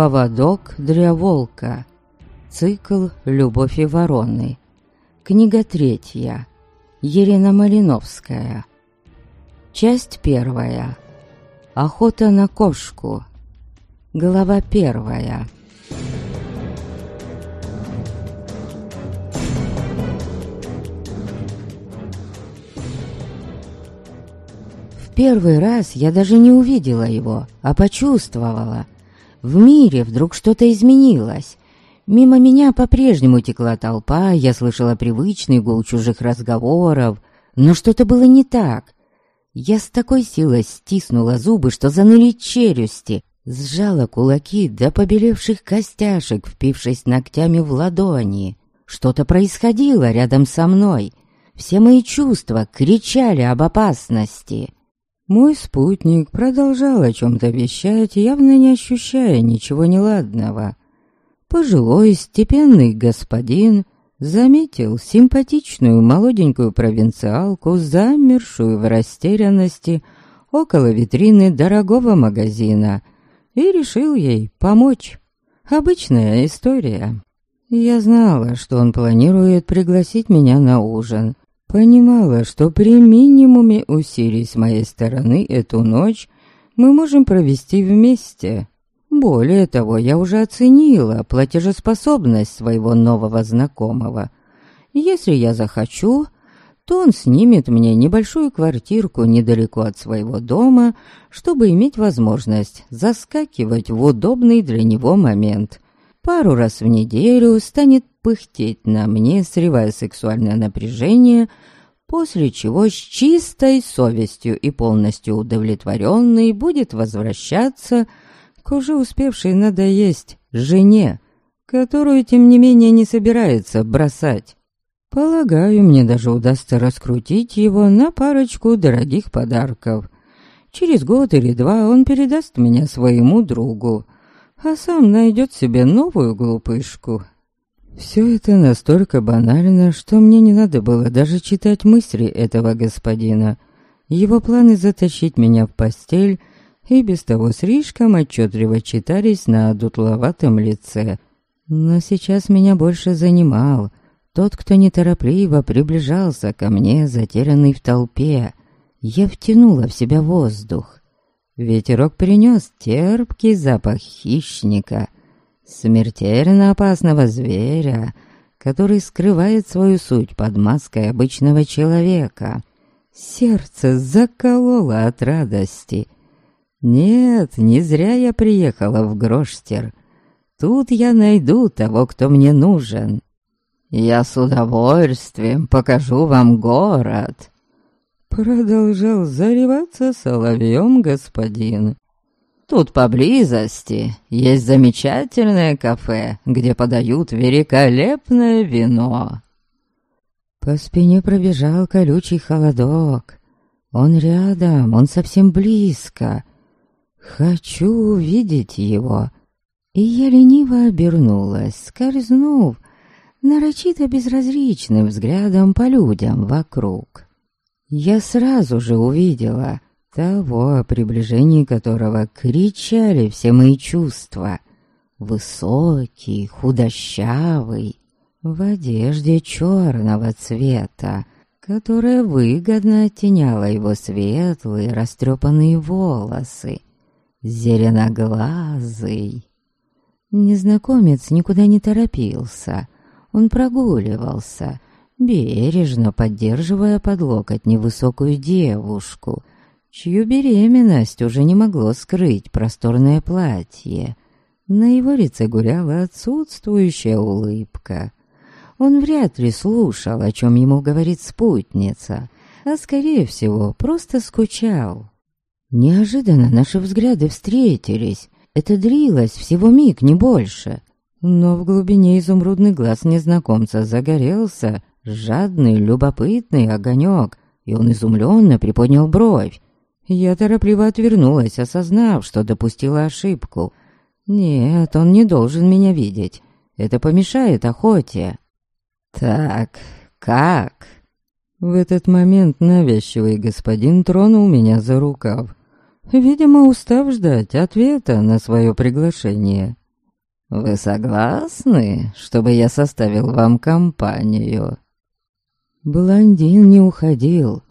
Поводок для волка. Цикл «Любовь и вороны». Книга третья. Елена Малиновская. Часть первая. Охота на кошку. Глава первая. В первый раз я даже не увидела его, а почувствовала. В мире вдруг что-то изменилось. Мимо меня по-прежнему текла толпа, я слышала привычный гул чужих разговоров, но что-то было не так. Я с такой силой стиснула зубы, что заныли челюсти, сжала кулаки до побелевших костяшек, впившись ногтями в ладони. Что-то происходило рядом со мной. Все мои чувства кричали об опасности. Мой спутник продолжал о чем-то вещать, явно не ощущая ничего неладного. Пожилой степенный господин заметил симпатичную молоденькую провинциалку, замершую в растерянности около витрины дорогого магазина, и решил ей помочь. Обычная история. Я знала, что он планирует пригласить меня на ужин, Понимала, что при минимуме усилий с моей стороны эту ночь мы можем провести вместе. Более того, я уже оценила платежеспособность своего нового знакомого. Если я захочу, то он снимет мне небольшую квартирку недалеко от своего дома, чтобы иметь возможность заскакивать в удобный для него момент. Пару раз в неделю станет пыхтеть на мне, срывая сексуальное напряжение, после чего с чистой совестью и полностью удовлетворенный будет возвращаться к уже успевшей надоесть жене, которую, тем не менее, не собирается бросать. Полагаю, мне даже удастся раскрутить его на парочку дорогих подарков. Через год или два он передаст меня своему другу, а сам найдет себе новую глупышку, все это настолько банально, что мне не надо было даже читать мысли этого господина. Его планы затащить меня в постель и без того слишком отчетливо читались на дутловатом лице. Но сейчас меня больше занимал тот, кто неторопливо приближался ко мне, затерянный в толпе. Я втянула в себя воздух. Ветерок принес терпкий запах хищника — смертельно опасного зверя, который скрывает свою суть под маской обычного человека. Сердце закололо от радости. Нет, не зря я приехала в Гроштер. Тут я найду того, кто мне нужен. Я с удовольствием покажу вам город. Продолжал зареваться соловьем господин. Тут поблизости есть замечательное кафе, где подают великолепное вино. По спине пробежал колючий холодок. Он рядом, он совсем близко. Хочу увидеть его. И я лениво обернулась, скользнув нарочито безразличным взглядом по людям вокруг. Я сразу же увидела того, о приближении которого кричали все мои чувства. Высокий, худощавый, в одежде черного цвета, которая выгодно оттеняла его светлые растрепанные волосы, зеленоглазый. Незнакомец никуда не торопился, он прогуливался, бережно поддерживая под локоть невысокую девушку, чью беременность уже не могло скрыть просторное платье. На его лице гуляла отсутствующая улыбка. Он вряд ли слушал, о чем ему говорит спутница, а, скорее всего, просто скучал. Неожиданно наши взгляды встретились. Это длилось всего миг, не больше. Но в глубине изумрудный глаз незнакомца загорелся жадный, любопытный огонек, и он изумленно приподнял бровь. Я торопливо отвернулась, осознав, что допустила ошибку. Нет, он не должен меня видеть. Это помешает охоте. Так, как? В этот момент навязчивый господин тронул меня за рукав. Видимо, устав ждать ответа на свое приглашение. Вы согласны, чтобы я составил вам компанию?» Блондин не уходил.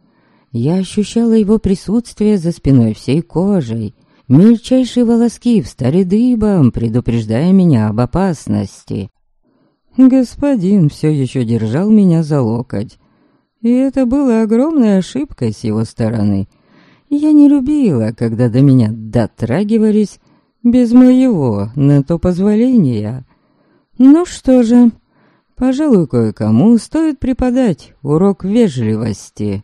Я ощущала его присутствие за спиной всей кожей. Мельчайшие волоски встали дыбом, предупреждая меня об опасности. Господин все еще держал меня за локоть. И это было огромной ошибкой с его стороны. Я не любила, когда до меня дотрагивались без моего на то позволения. Ну что же, пожалуй, кое-кому стоит преподать урок вежливости.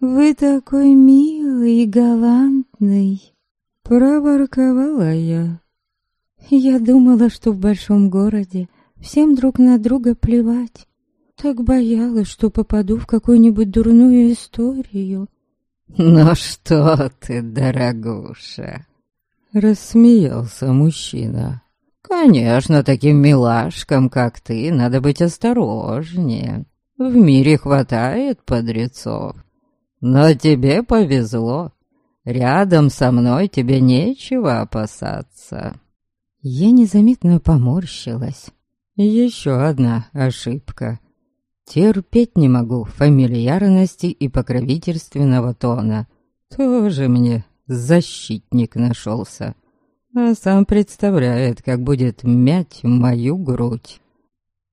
«Вы такой милый и галантный», — проворковала я. «Я думала, что в большом городе всем друг на друга плевать. Так боялась, что попаду в какую-нибудь дурную историю». «Ну что ты, дорогуша!» Рассмеялся мужчина. «Конечно, таким милашкам, как ты, надо быть осторожнее. В мире хватает подрецов. Но тебе повезло. Рядом со мной тебе нечего опасаться». Я незаметно поморщилась. Еще одна ошибка. Терпеть не могу фамильярности и покровительственного тона. Тоже мне защитник нашелся. А сам представляет, как будет мять мою грудь.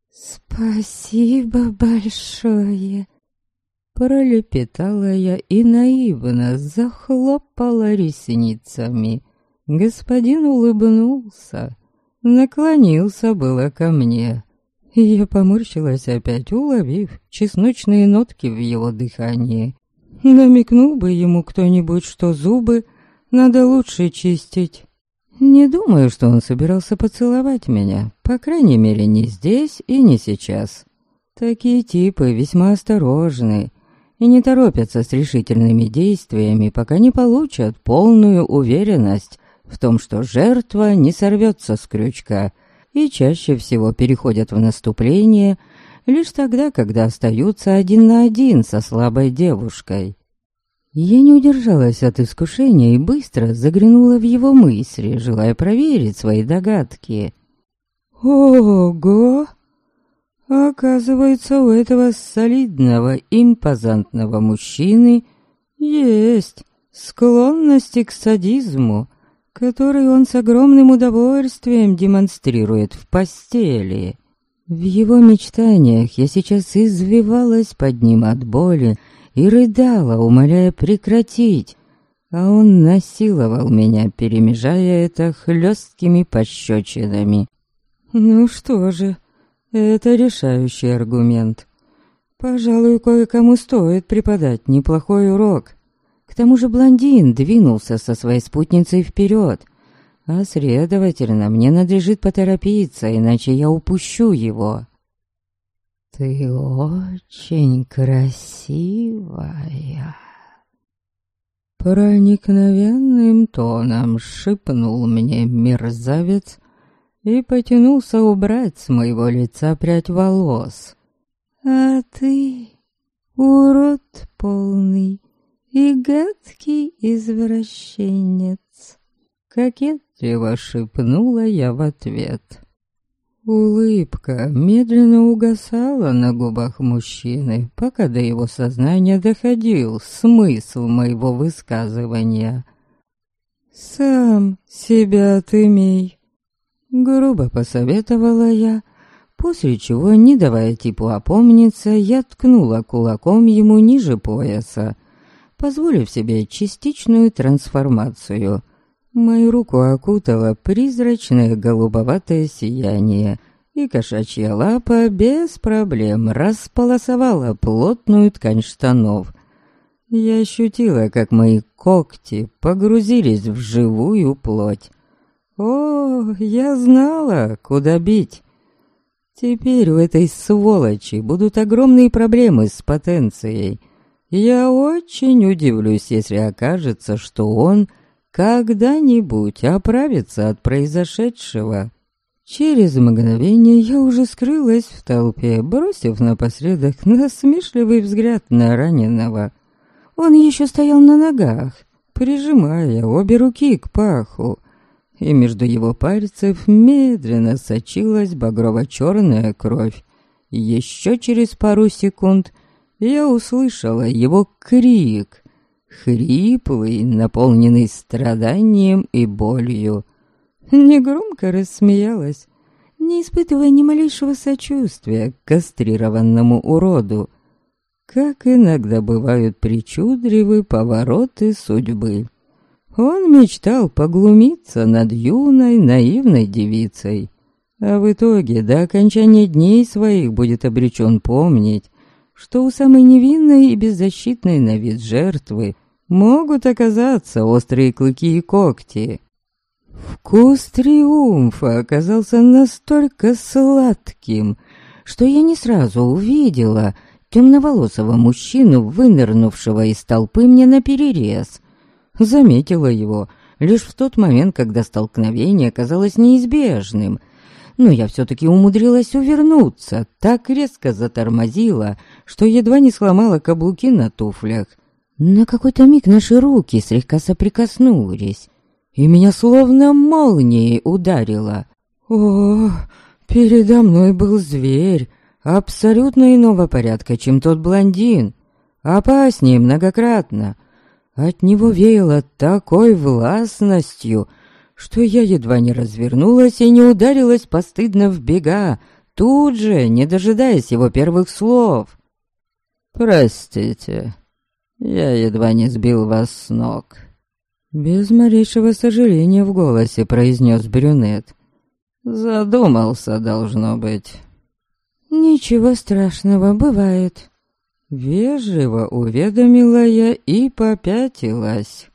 «Спасибо большое!» Пролепетала я и наивно захлопала ресницами. Господин улыбнулся, наклонился было ко мне. Я поморщилась опять, уловив чесночные нотки в его дыхании. Намекнул бы ему кто-нибудь, что зубы надо лучше чистить. Не думаю, что он собирался поцеловать меня, по крайней мере, не здесь и не сейчас. Такие типы весьма осторожны и не торопятся с решительными действиями, пока не получат полную уверенность в том, что жертва не сорвется с крючка, и чаще всего переходят в наступление – лишь тогда, когда остаются один на один со слабой девушкой. Я не удержалась от искушения и быстро заглянула в его мысли, желая проверить свои догадки. Ого! Оказывается, у этого солидного, импозантного мужчины есть склонности к садизму, который он с огромным удовольствием демонстрирует в постели. В его мечтаниях я сейчас извивалась под ним от боли и рыдала, умоляя прекратить, а он насиловал меня, перемежая это хлесткими пощечинами. Ну что же, это решающий аргумент. Пожалуй, кое-кому стоит преподать неплохой урок. К тому же блондин двинулся со своей спутницей вперед, а следовательно, мне надлежит поторопиться, иначе я упущу его. «Ты очень красивая!» Проникновенным тоном шипнул мне мерзавец и потянулся убрать с моего лица прядь волос. «А ты урод полный и гадкий извращенец!» Кокетливо шепнула я в ответ. Улыбка медленно угасала на губах мужчины, пока до его сознания доходил смысл моего высказывания. «Сам себя отымей», — грубо посоветовала я, после чего, не давая типу опомниться, я ткнула кулаком ему ниже пояса, позволив себе частичную трансформацию — Мою руку окутало призрачное голубоватое сияние, и кошачья лапа без проблем располосовала плотную ткань штанов. Я ощутила, как мои когти погрузились в живую плоть. О, я знала, куда бить. Теперь у этой сволочи будут огромные проблемы с потенцией. Я очень удивлюсь, если окажется, что он когда-нибудь оправиться от произошедшего. Через мгновение я уже скрылась в толпе, бросив напоследок насмешливый взгляд на раненого. Он еще стоял на ногах, прижимая обе руки к паху. и между его пальцев медленно сочилась багрово-черная кровь. Еще через пару секунд я услышала его крик, хриплый, наполненный страданием и болью. Негромко рассмеялась, не испытывая ни малейшего сочувствия к кастрированному уроду. Как иногда бывают причудливы повороты судьбы. Он мечтал поглумиться над юной наивной девицей, а в итоге до окончания дней своих будет обречен помнить, что у самой невинной и беззащитной на вид жертвы могут оказаться острые клыки и когти. Вкус триумфа оказался настолько сладким, что я не сразу увидела темноволосого мужчину, вынырнувшего из толпы мне на перерез. Заметила его лишь в тот момент, когда столкновение казалось неизбежным, но я все-таки умудрилась увернуться, так резко затормозила, что едва не сломала каблуки на туфлях. На какой-то миг наши руки слегка соприкоснулись, и меня словно молнией ударило. О, передо мной был зверь, абсолютно иного порядка, чем тот блондин. Опаснее многократно. От него веяло такой властностью, что я едва не развернулась и не ударилась постыдно в бега, тут же, не дожидаясь его первых слов. «Простите, я едва не сбил вас с ног». Без малейшего сожаления в голосе произнес брюнет. «Задумался, должно быть». «Ничего страшного, бывает». Вежливо уведомила я и попятилась.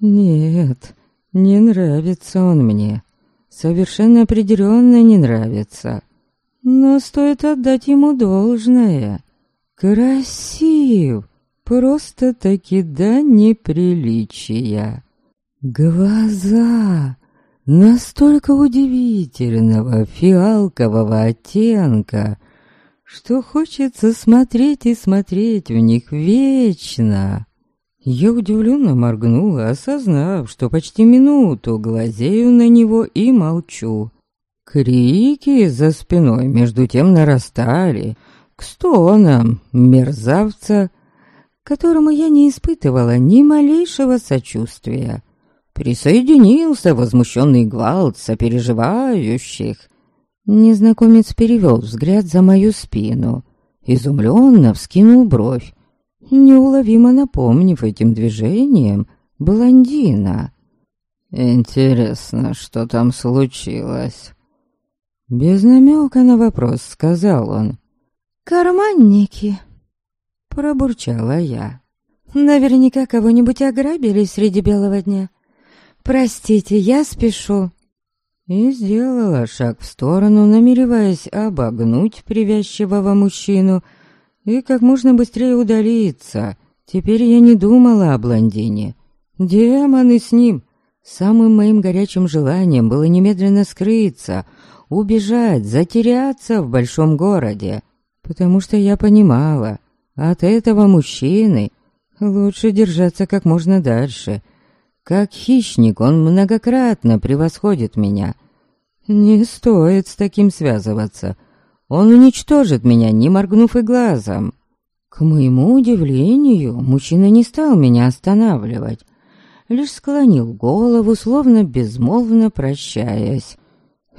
«Нет, не нравится он мне. Совершенно определенно не нравится. Но стоит отдать ему должное. Красив, просто-таки до неприличия. Глаза настолько удивительного фиалкового оттенка, что хочется смотреть и смотреть в них вечно. Я удивленно моргнула, осознав, что почти минуту глазею на него и молчу. Крики за спиной между тем нарастали, к стонам мерзавца, которому я не испытывала ни малейшего сочувствия. Присоединился возмущенный гвалт сопереживающих, Незнакомец перевел взгляд за мою спину, изумленно вскинул бровь, неуловимо напомнив этим движением блондина. «Интересно, что там случилось?» Без намека на вопрос сказал он. «Карманники!» Пробурчала я. «Наверняка кого-нибудь ограбили среди белого дня. Простите, я спешу» и сделала шаг в сторону, намереваясь обогнуть привязчивого мужчину и как можно быстрее удалиться. Теперь я не думала о блондине. Демоны с ним. Самым моим горячим желанием было немедленно скрыться, убежать, затеряться в большом городе, потому что я понимала, от этого мужчины лучше держаться как можно дальше — как хищник он многократно превосходит меня. Не стоит с таким связываться. Он уничтожит меня, не моргнув и глазом. К моему удивлению, мужчина не стал меня останавливать. Лишь склонил голову, словно безмолвно прощаясь.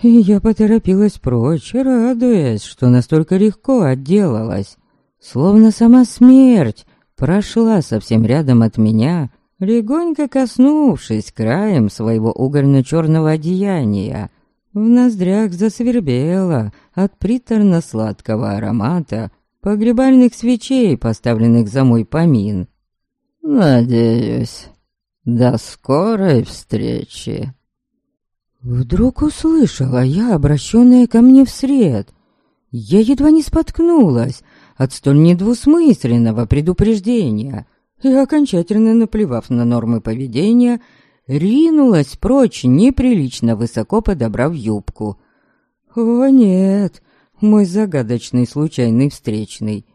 И я поторопилась прочь, радуясь, что настолько легко отделалась. Словно сама смерть прошла совсем рядом от меня — легонько коснувшись краем своего угольно-черного одеяния. В ноздрях засвербело от приторно-сладкого аромата погребальных свечей, поставленных за мой помин. «Надеюсь, до скорой встречи!» Вдруг услышала я, обращенная ко мне вслед. Я едва не споткнулась от столь недвусмысленного предупреждения — и, окончательно наплевав на нормы поведения, ринулась прочь, неприлично высоко подобрав юбку. «О, нет, мой загадочный случайный встречный,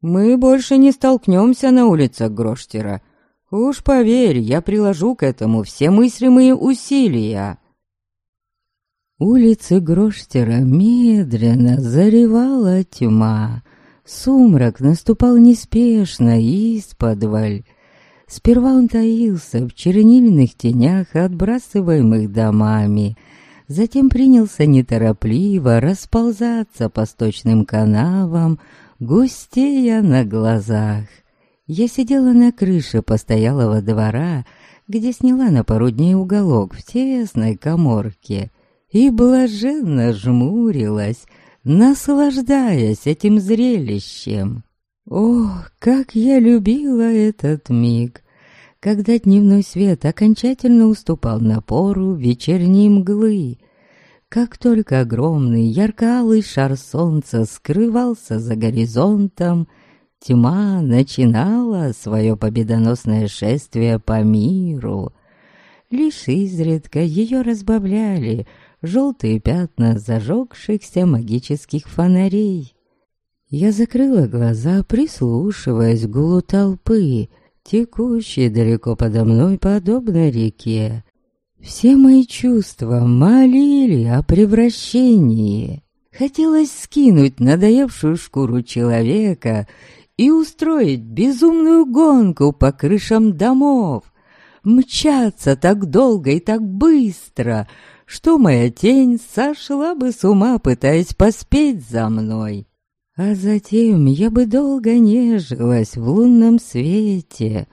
мы больше не столкнемся на улицах Гроштера. Уж поверь, я приложу к этому все мыслимые усилия». Улицы Гроштера медленно заревала тьма. Сумрак наступал неспешно из-подваль. Сперва он таился в чернильных тенях, отбрасываемых домами. Затем принялся неторопливо расползаться по сточным канавам, густея на глазах. Я сидела на крыше постоялого двора, где сняла на пару уголок в тесной коморке и блаженно жмурилась, наслаждаясь этим зрелищем. Ох, как я любила этот миг, когда дневной свет окончательно уступал напору вечерней мглы. Как только огромный ярко-алый шар солнца скрывался за горизонтом, тьма начинала свое победоносное шествие по миру. Лишь изредка ее разбавляли желтые пятна зажегшихся магических фонарей. Я закрыла глаза, прислушиваясь к гулу толпы, текущей далеко подо мной подобно реке. Все мои чувства молили о превращении. Хотелось скинуть надоевшую шкуру человека и устроить безумную гонку по крышам домов, мчаться так долго и так быстро, что моя тень сошла бы с ума, пытаясь поспеть за мной. А затем я бы долго нежилась в лунном свете,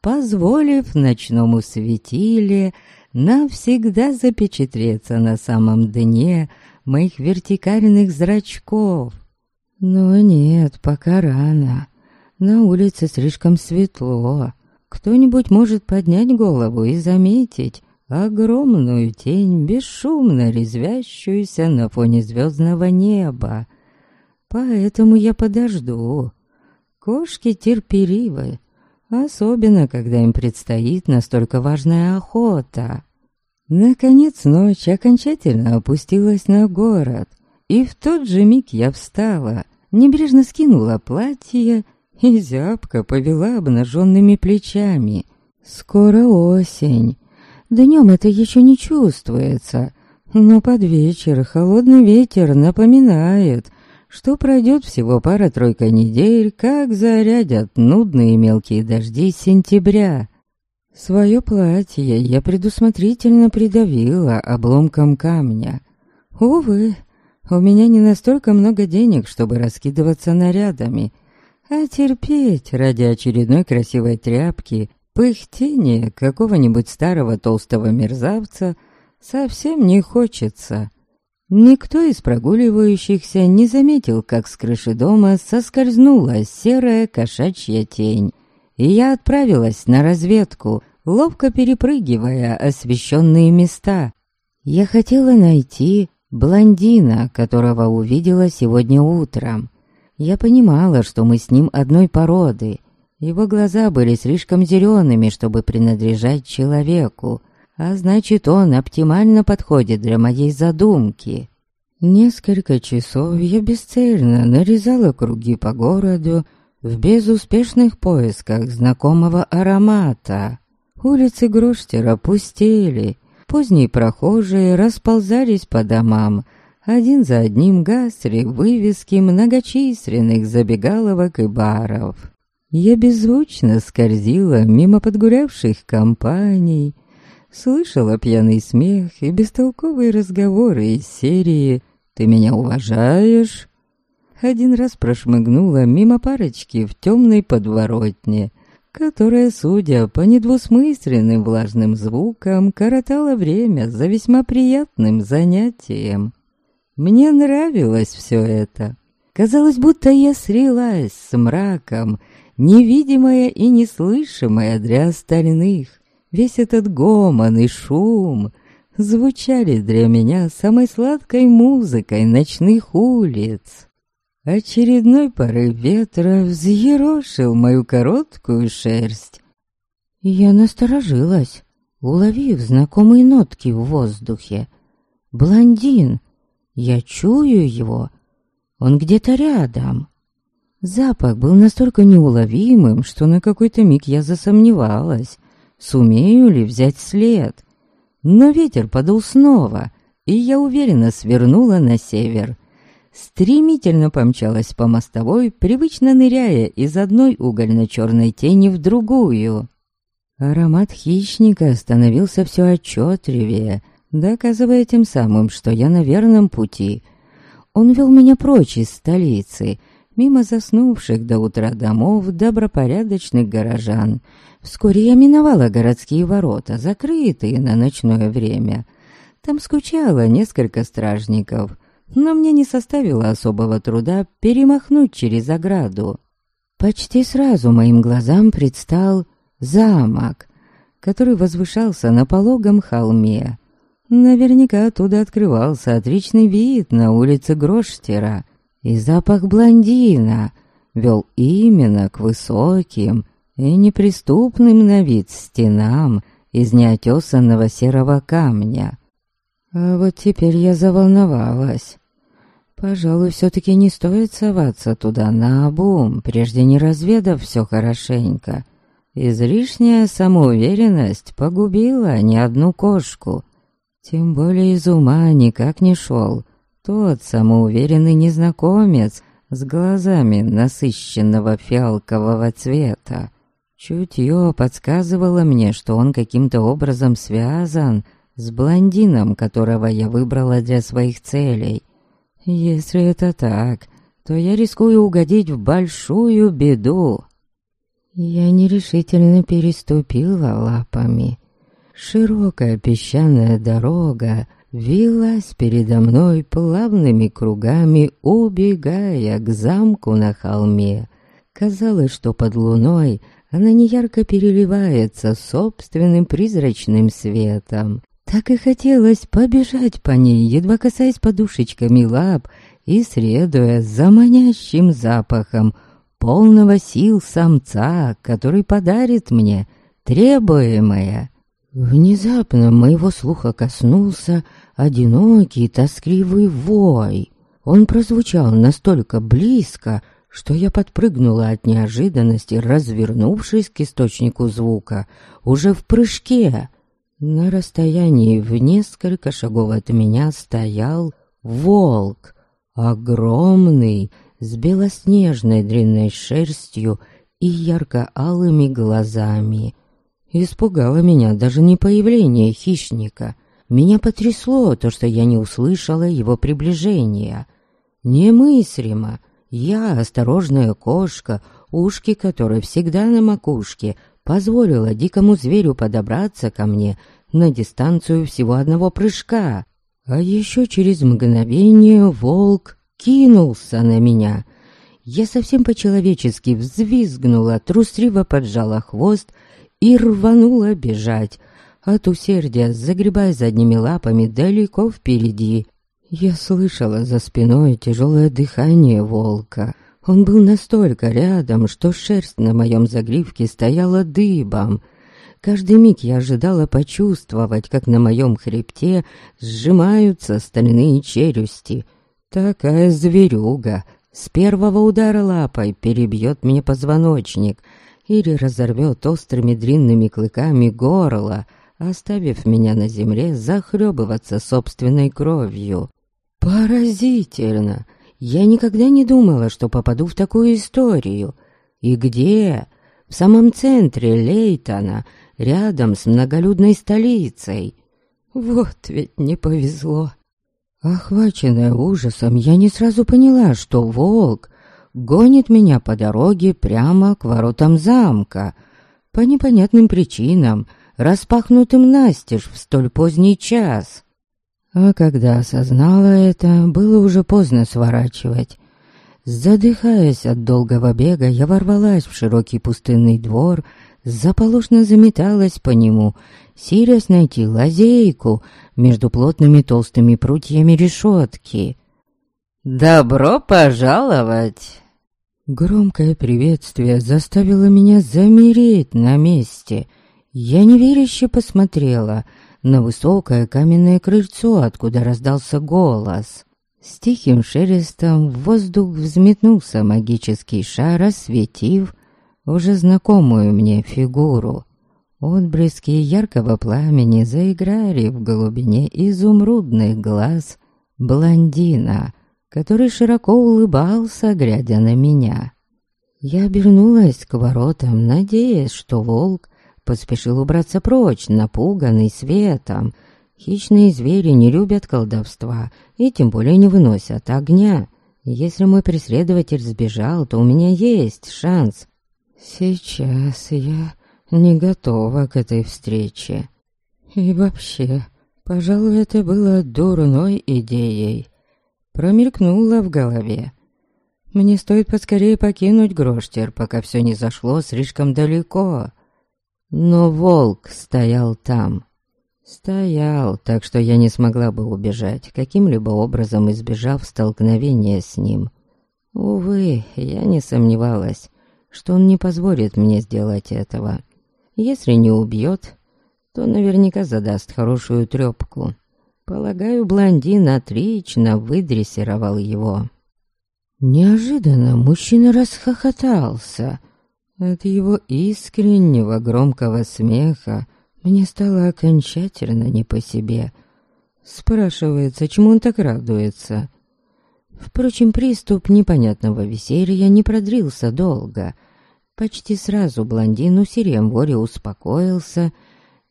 позволив ночному светиле навсегда запечатлеться на самом дне моих вертикальных зрачков. Но нет, пока рано. На улице слишком светло. Кто-нибудь может поднять голову и заметить, огромную тень, бесшумно резвящуюся на фоне звездного неба. Поэтому я подожду. Кошки терпеливы, особенно когда им предстоит настолько важная охота. Наконец ночь окончательно опустилась на город, и в тот же миг я встала, небрежно скинула платье и зябко повела обнаженными плечами. Скоро осень, Днем это еще не чувствуется, но под вечер холодный ветер напоминает, что пройдет всего пара-тройка недель, как зарядят нудные мелкие дожди сентября. Свое платье я предусмотрительно придавила обломком камня. Увы, у меня не настолько много денег, чтобы раскидываться нарядами, а терпеть ради очередной красивой тряпки Пыхтение какого-нибудь старого толстого мерзавца совсем не хочется. Никто из прогуливающихся не заметил, как с крыши дома соскользнула серая кошачья тень, и я отправилась на разведку, ловко перепрыгивая освещенные места. Я хотела найти блондина, которого увидела сегодня утром. Я понимала, что мы с ним одной породы, его глаза были слишком зелеными, чтобы принадлежать человеку, а значит, он оптимально подходит для моей задумки. Несколько часов я бесцельно нарезала круги по городу в безуспешных поисках знакомого аромата. Улицы Груштера пустели, поздние прохожие расползались по домам, один за одним гасли вывески многочисленных забегаловок и баров. Я беззвучно скользила мимо подгулявших компаний, слышала пьяный смех и бестолковые разговоры из серии «Ты меня уважаешь?» Один раз прошмыгнула мимо парочки в темной подворотне, которая, судя по недвусмысленным влажным звукам, коротала время за весьма приятным занятием. Мне нравилось все это. Казалось, будто я срилась с мраком — невидимая и неслышимая для остальных. Весь этот гомон и шум звучали для меня самой сладкой музыкой ночных улиц. Очередной порыв ветра взъерошил мою короткую шерсть. Я насторожилась, уловив знакомые нотки в воздухе. Блондин. Я чую его. Он где-то рядом. Запах был настолько неуловимым, что на какой-то миг я засомневалась, сумею ли взять след. Но ветер подул снова, и я уверенно свернула на север. Стремительно помчалась по мостовой, привычно ныряя из одной угольно-черной тени в другую. Аромат хищника становился все отчетливее, доказывая тем самым, что я на верном пути. Он вел меня прочь из столицы, мимо заснувших до утра домов добропорядочных горожан. Вскоре я миновала городские ворота, закрытые на ночное время. Там скучало несколько стражников, но мне не составило особого труда перемахнуть через ограду. Почти сразу моим глазам предстал замок, который возвышался на пологом холме. Наверняка оттуда открывался отличный вид на улице Гроштера, и запах блондина вел именно к высоким и неприступным на вид стенам из неотесанного серого камня. А вот теперь я заволновалась. Пожалуй, все-таки не стоит соваться туда на обум, прежде не разведав все хорошенько. Излишняя самоуверенность погубила не одну кошку. Тем более из ума никак не шел тот самоуверенный незнакомец с глазами насыщенного фиалкового цвета. Чутье подсказывало мне, что он каким-то образом связан с блондином, которого я выбрала для своих целей. Если это так, то я рискую угодить в большую беду. Я нерешительно переступила лапами. Широкая песчаная дорога вилась передо мной плавными кругами, убегая к замку на холме. Казалось, что под луной она неярко переливается собственным призрачным светом. Так и хотелось побежать по ней, едва касаясь подушечками лап и следуя за манящим запахом полного сил самца, который подарит мне требуемое. Внезапно моего слуха коснулся одинокий тоскливый вой. Он прозвучал настолько близко, что я подпрыгнула от неожиданности, развернувшись к источнику звука, уже в прыжке. На расстоянии в несколько шагов от меня стоял волк, огромный, с белоснежной длинной шерстью и ярко-алыми глазами. Испугало меня даже не появление хищника. Меня потрясло то, что я не услышала его приближения. Немыслимо. Я, осторожная кошка, ушки которой всегда на макушке, позволила дикому зверю подобраться ко мне на дистанцию всего одного прыжка. А еще через мгновение волк кинулся на меня. Я совсем по-человечески взвизгнула, трусливо поджала хвост и рванула бежать, от усердия загребая задними лапами далеко впереди. Я слышала за спиной тяжелое дыхание волка. Он был настолько рядом, что шерсть на моем загривке стояла дыбом. Каждый миг я ожидала почувствовать, как на моем хребте сжимаются стальные челюсти, Такая зверюга с первого удара лапой перебьет мне позвоночник или разорвет острыми длинными клыками горло, оставив меня на земле захлебываться собственной кровью. Поразительно! Я никогда не думала, что попаду в такую историю. И где? В самом центре Лейтона, рядом с многолюдной столицей. Вот ведь не повезло. Охваченная ужасом, я не сразу поняла, что волк гонит меня по дороге прямо к воротам замка, по непонятным причинам, распахнутым настежь в столь поздний час. А когда осознала это, было уже поздно сворачивать. Задыхаясь от долгого бега, я ворвалась в широкий пустынный двор, заполошно заметалась по нему, силясь найти лазейку между плотными толстыми прутьями решетки. «Добро пожаловать!» Громкое приветствие заставило меня замереть на месте. Я неверяще посмотрела на высокое каменное крыльцо, откуда раздался голос. С тихим шелестом в воздух взметнулся магический шар, осветив уже знакомую мне фигуру. Отблески яркого пламени заиграли в глубине изумрудных глаз блондина, который широко улыбался, глядя на меня. Я обернулась к воротам, надеясь, что волк поспешил убраться прочь, напуганный светом. Хищные звери не любят колдовства и тем более не выносят огня. Если мой преследователь сбежал, то у меня есть шанс. Сейчас я не готова к этой встрече. И вообще, пожалуй, это было дурной идеей. Промелькнуло в голове. Мне стоит поскорее покинуть Гроштер, пока все не зашло слишком далеко. Но волк стоял там. Стоял, так что я не смогла бы убежать, каким-либо образом избежав столкновения с ним. Увы, я не сомневалась, что он не позволит мне сделать этого. Если не убьет, то наверняка задаст хорошую трепку. Полагаю, блондин отлично выдрессировал его. Неожиданно мужчина расхохотался. От его искреннего громкого смеха мне стало окончательно не по себе. Спрашивается, чему он так радуется. Впрочем, приступ непонятного веселья не продрился долго. Почти сразу блондин у Серемворе успокоился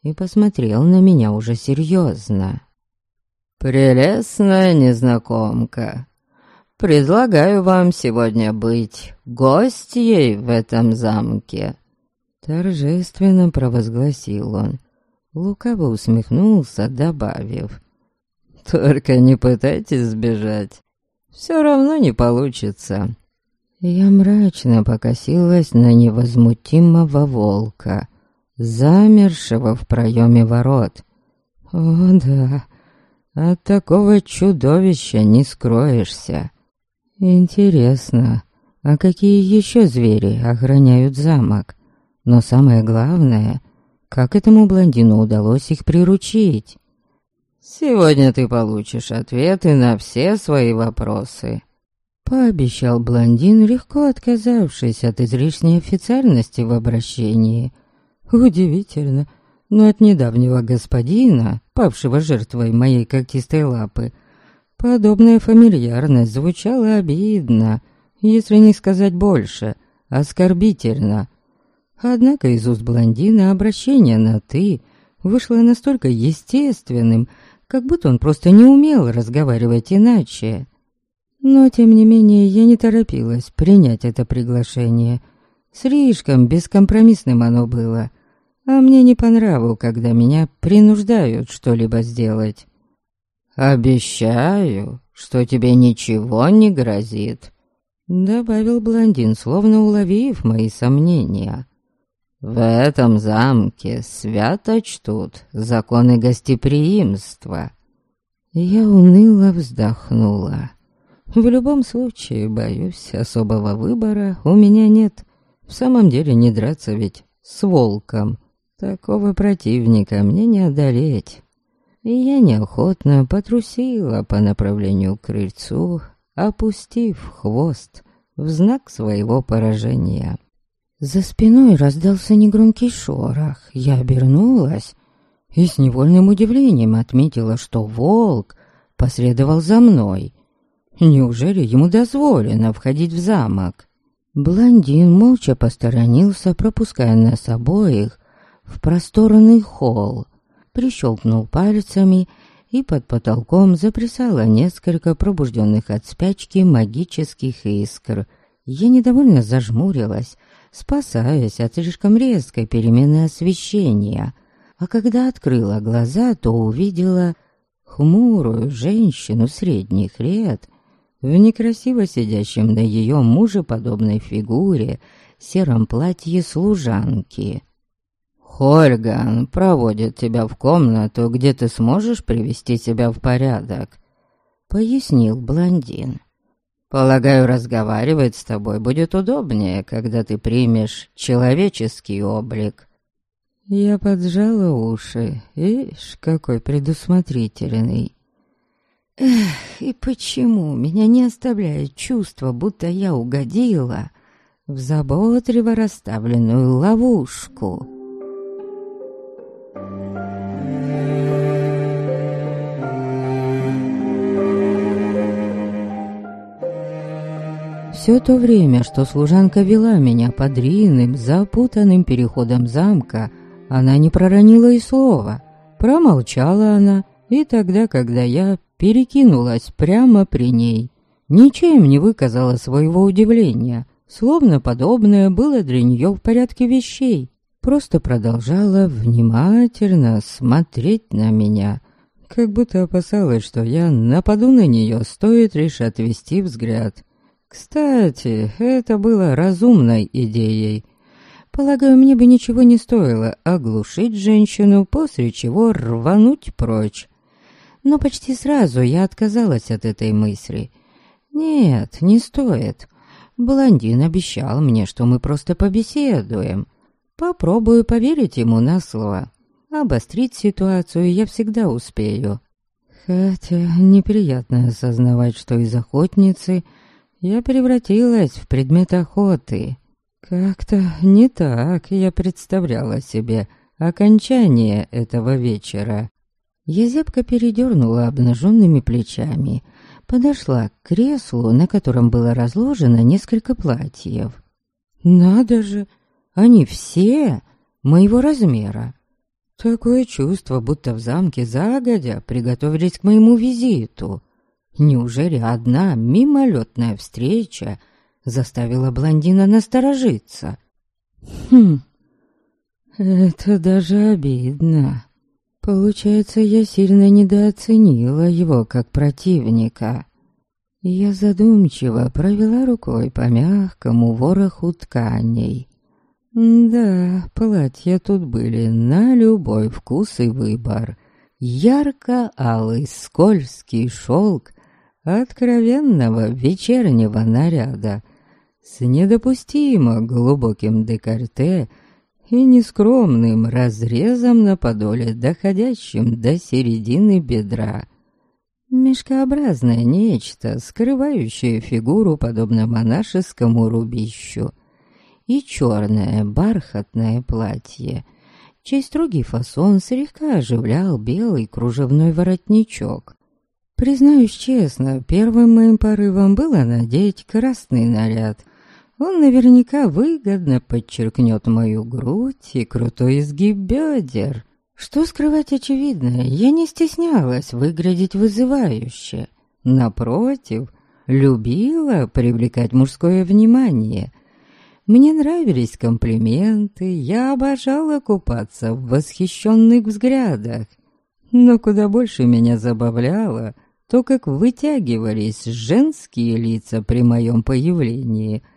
и посмотрел на меня уже серьезно. «Прелестная незнакомка, предлагаю вам сегодня быть гостьей в этом замке». Торжественно провозгласил он. Лукаво усмехнулся, добавив. «Только не пытайтесь сбежать. Все равно не получится. Я мрачно покосилась на невозмутимого волка, замершего в проеме ворот. О да, от такого чудовища не скроешься. Интересно, а какие еще звери охраняют замок? Но самое главное, как этому блондину удалось их приручить? «Сегодня ты получишь ответы на все свои вопросы», Пообещал блондин, легко отказавшись от излишней официальности в обращении. Удивительно, но от недавнего господина, павшего жертвой моей когтистой лапы, подобная фамильярность звучала обидно, если не сказать больше, оскорбительно. Однако из уст блондина обращение на «ты» вышло настолько естественным, как будто он просто не умел разговаривать иначе. Но, тем не менее, я не торопилась принять это приглашение. Слишком бескомпромиссным оно было. А мне не по нраву, когда меня принуждают что-либо сделать. «Обещаю, что тебе ничего не грозит», — добавил блондин, словно уловив мои сомнения. «В этом замке свято чтут законы гостеприимства». Я уныло вздохнула. В любом случае, боюсь, особого выбора у меня нет. В самом деле не драться ведь с волком. Такого противника мне не одолеть. И я неохотно потрусила по направлению к крыльцу, опустив хвост в знак своего поражения. За спиной раздался негромкий шорох. Я обернулась и с невольным удивлением отметила, что волк последовал за мной — Неужели ему дозволено входить в замок? Блондин молча посторонился, пропуская нас обоих в просторный холл. Прищелкнул пальцами, и под потолком запрессало несколько пробужденных от спячки магических искр. Я недовольно зажмурилась, спасаясь от слишком резкой перемены освещения. А когда открыла глаза, то увидела хмурую женщину средних лет в некрасиво сидящем на ее мужеподобной фигуре сером платье служанки. «Хольган проводит тебя в комнату, где ты сможешь привести себя в порядок», — пояснил блондин. «Полагаю, разговаривать с тобой будет удобнее, когда ты примешь человеческий облик». Я поджала уши. Ишь, какой предусмотрительный. Эх, и почему меня не оставляет чувство, будто я угодила в заботливо расставленную ловушку? Все то время, что служанка вела меня по длинным, запутанным переходам замка, она не проронила и слова. Промолчала она, и тогда, когда я перекинулась прямо при ней, ничем не выказала своего удивления, словно подобное было для нее в порядке вещей. Просто продолжала внимательно смотреть на меня, как будто опасалась, что я нападу на нее, стоит лишь отвести взгляд. Кстати, это было разумной идеей. Полагаю, мне бы ничего не стоило оглушить женщину, после чего рвануть прочь. Но почти сразу я отказалась от этой мысли. Нет, не стоит. Блондин обещал мне, что мы просто побеседуем. Попробую поверить ему на слово. Обострить ситуацию я всегда успею. Хотя неприятно осознавать, что из охотницы я превратилась в предмет охоты. Как-то не так я представляла себе окончание этого вечера. Я зябко передернула обнаженными плечами, подошла к креслу, на котором было разложено несколько платьев. Надо же, они все моего размера. Такое чувство, будто в замке загодя приготовились к моему визиту. Неужели одна мимолетная встреча заставила блондина насторожиться? Хм, это даже обидно. Получается, я сильно недооценила его как противника. Я задумчиво провела рукой по мягкому вороху тканей. Да, платья тут были на любой вкус и выбор. Ярко-алый скользкий шелк откровенного вечернего наряда с недопустимо глубоким декольте — и нескромным разрезом на подоле, доходящим до середины бедра. Мешкообразное нечто, скрывающее фигуру, подобно монашескому рубищу. И черное бархатное платье, чей строгий фасон слегка оживлял белый кружевной воротничок. Признаюсь честно, первым моим порывом было надеть красный наряд — он наверняка выгодно подчеркнет мою грудь и крутой изгиб бедер. Что скрывать очевидное, я не стеснялась выглядеть вызывающе. Напротив, любила привлекать мужское внимание. Мне нравились комплименты, я обожала купаться в восхищенных взглядах. Но куда больше меня забавляло то, как вытягивались женские лица при моем появлении —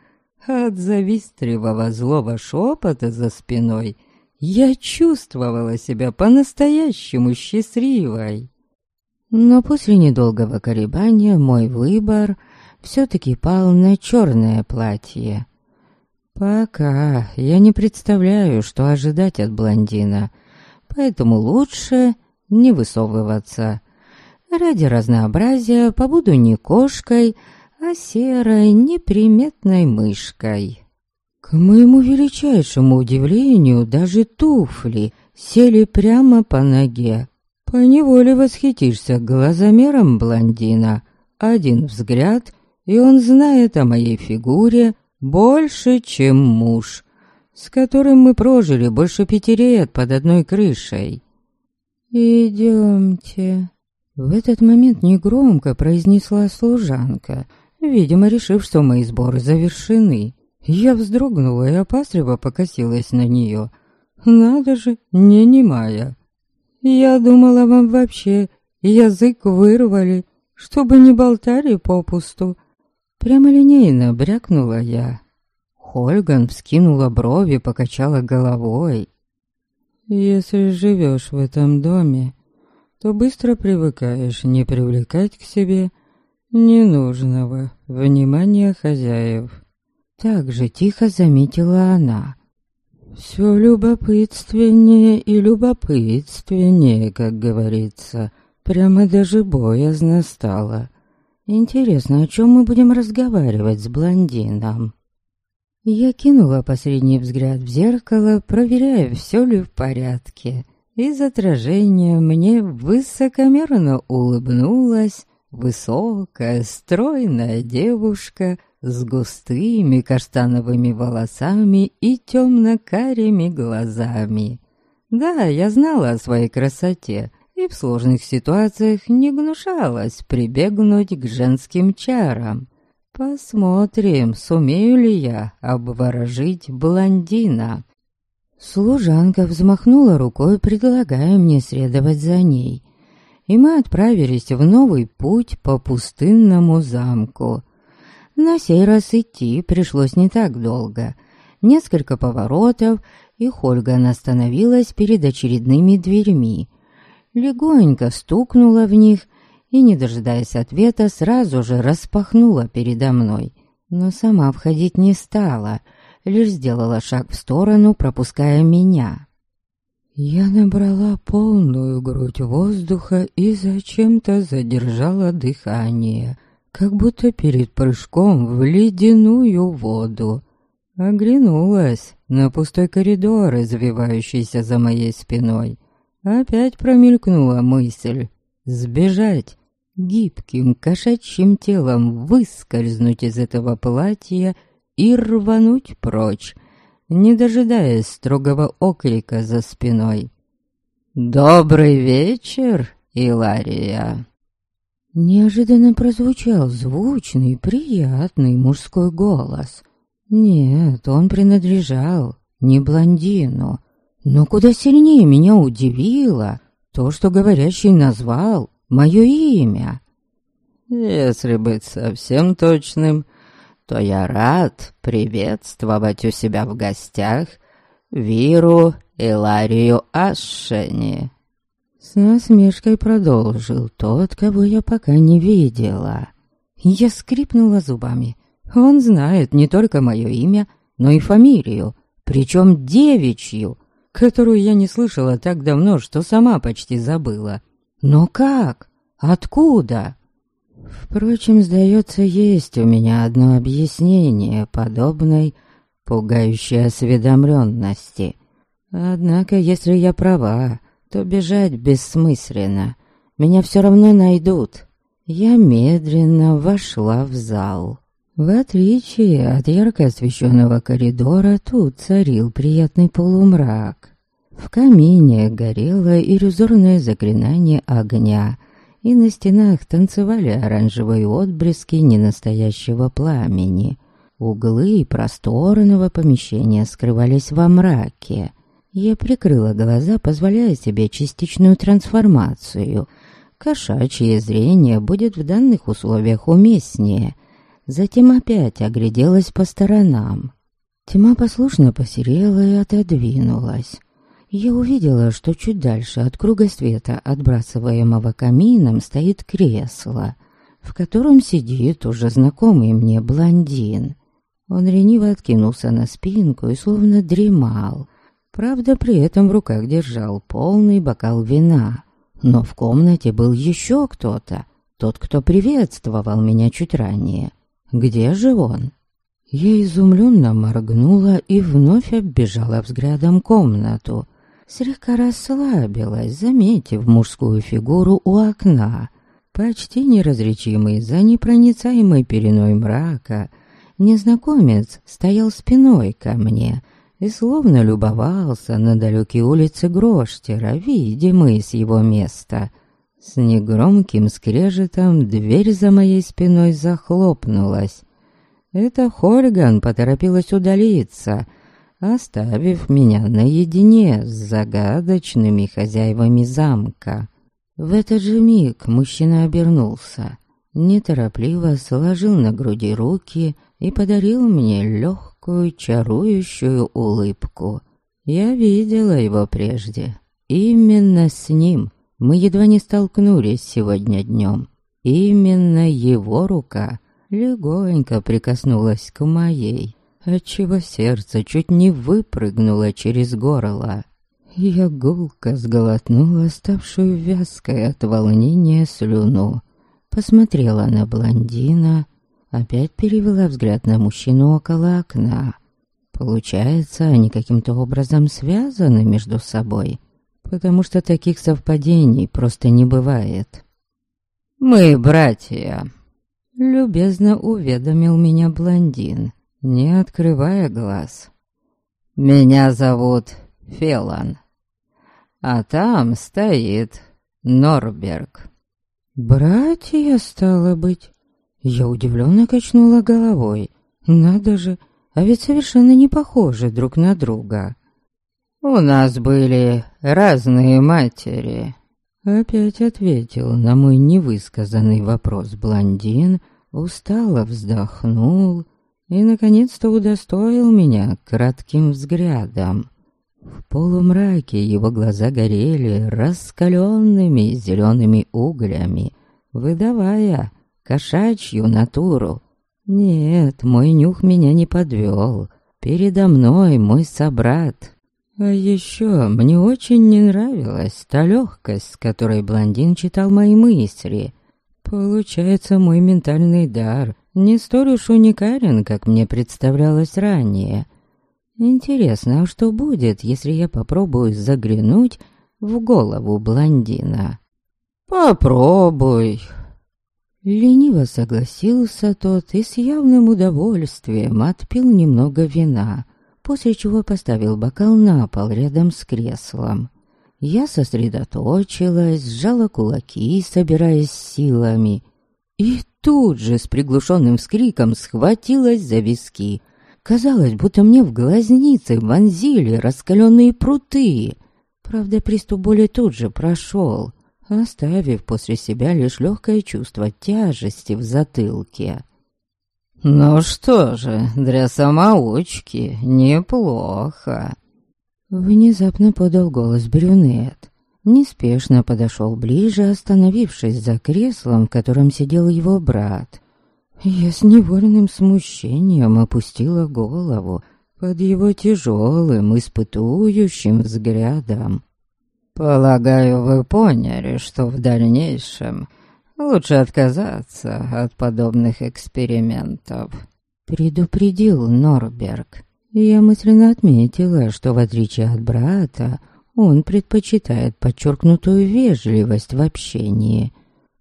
от завистливого злого шепота за спиной я чувствовала себя по-настоящему счастливой. Но после недолгого колебания мой выбор все-таки пал на черное платье. Пока я не представляю, что ожидать от блондина, поэтому лучше не высовываться. Ради разнообразия побуду не кошкой, а серой неприметной мышкой. К моему величайшему удивлению, даже туфли сели прямо по ноге. Поневоле восхитишься глазомером блондина. Один взгляд, и он знает о моей фигуре больше, чем муж, с которым мы прожили больше пяти лет под одной крышей. «Идемте», — в этот момент негромко произнесла служанка — видимо, решив, что мои сборы завершены. Я вздрогнула и опасливо покосилась на нее. Надо же, не немая. Я думала, вам вообще язык вырвали, чтобы не болтали попусту. Прямолинейно брякнула я. Хольган вскинула брови, покачала головой. «Если живешь в этом доме, то быстро привыкаешь не привлекать к себе ненужного внимания хозяев. Так же тихо заметила она. Все любопытственнее и любопытственнее, как говорится. Прямо даже боязно стало. Интересно, о чем мы будем разговаривать с блондином? Я кинула последний взгляд в зеркало, проверяя, все ли в порядке. Из отражения мне высокомерно улыбнулась Высокая, стройная девушка с густыми каштановыми волосами и темно-карими глазами. Да, я знала о своей красоте и в сложных ситуациях не гнушалась прибегнуть к женским чарам. Посмотрим, сумею ли я обворожить блондина. Служанка взмахнула рукой, предлагая мне следовать за ней. И мы отправились в новый путь по пустынному замку. На сей раз идти пришлось не так долго. Несколько поворотов, и Хольган остановилась перед очередными дверьми. Легонько стукнула в них и, не дожидаясь ответа, сразу же распахнула передо мной. Но сама входить не стала, лишь сделала шаг в сторону, пропуская меня. Я набрала полную грудь воздуха и зачем-то задержала дыхание, как будто перед прыжком в ледяную воду. Оглянулась на пустой коридор, извивающийся за моей спиной. Опять промелькнула мысль сбежать, гибким кошачьим телом выскользнуть из этого платья и рвануть прочь, не дожидаясь строгого окрика за спиной. «Добрый вечер, Илария!» Неожиданно прозвучал звучный, приятный мужской голос. Нет, он принадлежал не блондину. Но куда сильнее меня удивило то, что говорящий назвал мое имя. Если быть совсем точным, то я рад приветствовать у себя в гостях Виру и Ларию Ашени. С насмешкой продолжил тот, кого я пока не видела. Я скрипнула зубами. Он знает не только мое имя, но и фамилию, причем девичью, которую я не слышала так давно, что сама почти забыла. Но как? Откуда? Впрочем, сдается, есть у меня одно объяснение подобной пугающей осведомленности. Однако, если я права, то бежать бессмысленно. Меня все равно найдут. Я медленно вошла в зал. В отличие от ярко освещенного коридора, тут царил приятный полумрак. В камине горело иллюзорное заклинание огня, и на стенах танцевали оранжевые отблески ненастоящего пламени. Углы просторного помещения скрывались во мраке. Я прикрыла глаза, позволяя себе частичную трансформацию. Кошачье зрение будет в данных условиях уместнее. Затем опять огляделась по сторонам. Тьма послушно посерела и отодвинулась. Я увидела, что чуть дальше от круга света, отбрасываемого камином, стоит кресло, в котором сидит уже знакомый мне блондин. Он лениво откинулся на спинку и словно дремал, Правда, при этом в руках держал полный бокал вина. Но в комнате был еще кто-то, тот, кто приветствовал меня чуть ранее. Где же он? Я изумленно моргнула и вновь оббежала взглядом комнату. Слегка расслабилась, заметив мужскую фигуру у окна. Почти неразличимый за непроницаемой переной мрака, незнакомец стоял спиной ко мне — и словно любовался на далекие улицы Гроштера, видимые с его места. С негромким скрежетом дверь за моей спиной захлопнулась. Это Хольган поторопилась удалиться, оставив меня наедине с загадочными хозяевами замка. В этот же миг мужчина обернулся, неторопливо сложил на груди руки и подарил мне легкую, чарующую улыбку. Я видела его прежде. Именно с ним мы едва не столкнулись сегодня днем. Именно его рука легонько прикоснулась к моей, отчего сердце чуть не выпрыгнуло через горло. Я гулко сглотнула ставшую вязкой от волнения слюну, посмотрела на блондина, Опять перевела взгляд на мужчину около окна. Получается, они каким-то образом связаны между собой, потому что таких совпадений просто не бывает. Мы братья», — любезно уведомил меня блондин, не открывая глаз. «Меня зовут Фелан, а там стоит Норберг». «Братья, стало быть?» Я удивленно качнула головой. «Надо же, а ведь совершенно не похожи друг на друга». «У нас были разные матери», — опять ответил на мой невысказанный вопрос блондин, устало вздохнул и, наконец-то, удостоил меня кратким взглядом. В полумраке его глаза горели раскаленными зелеными углями, выдавая кошачью натуру. Нет, мой нюх меня не подвел. Передо мной мой собрат. А еще мне очень не нравилась та легкость, с которой блондин читал мои мысли. Получается, мой ментальный дар не столь уж уникален, как мне представлялось ранее. Интересно, а что будет, если я попробую заглянуть в голову блондина? «Попробуй!» Лениво согласился тот и с явным удовольствием отпил немного вина, после чего поставил бокал на пол рядом с креслом. Я сосредоточилась, сжала кулаки, собираясь силами, и тут же с приглушенным вскриком схватилась за виски — Казалось, будто мне в глазницы вонзили раскаленные пруты. Правда, приступ боли тут же прошел, оставив после себя лишь легкое чувство тяжести в затылке. «Ну что же, для самоучки неплохо!» Внезапно подал голос брюнет. Неспешно подошел ближе, остановившись за креслом, в котором сидел его брат. Я с невольным смущением опустила голову под его тяжелым, испытующим взглядом. «Полагаю, вы поняли, что в дальнейшем лучше отказаться от подобных экспериментов», предупредил Норберг. Я мысленно отметила, что в отличие от брата, он предпочитает подчеркнутую вежливость в общении.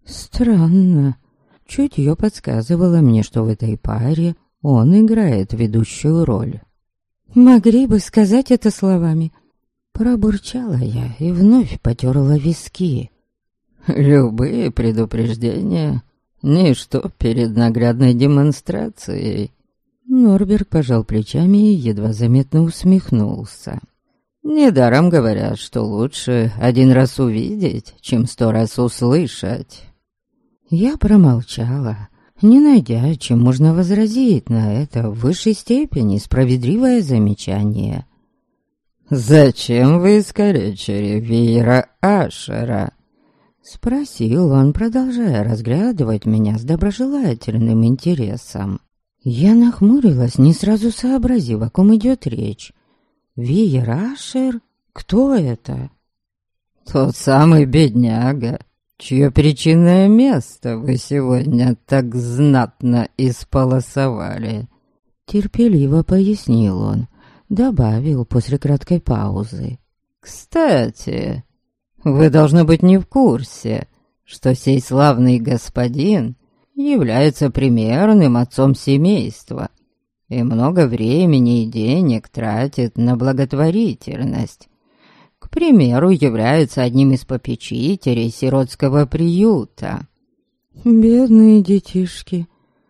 Странно, Чутье подсказывало мне, что в этой паре он играет ведущую роль. «Могли бы сказать это словами». Пробурчала я и вновь потерла виски. «Любые предупреждения — ничто перед наглядной демонстрацией». Норберг пожал плечами и едва заметно усмехнулся. «Недаром говорят, что лучше один раз увидеть, чем сто раз услышать». Я промолчала, не найдя, чем можно возразить на это в высшей степени справедливое замечание. «Зачем вы искалечили Вира Ашера?» Спросил он, продолжая разглядывать меня с доброжелательным интересом. Я нахмурилась, не сразу сообразив, о ком идет речь. Виер Ашер? Кто это? Тот самый бедняга, чье причинное место вы сегодня так знатно исполосовали?» Терпеливо пояснил он, добавил после краткой паузы. «Кстати, вы должны быть не в курсе, что сей славный господин является примерным отцом семейства и много времени и денег тратит на благотворительность, к примеру, является одним из попечителей сиротского приюта. «Бедные детишки!»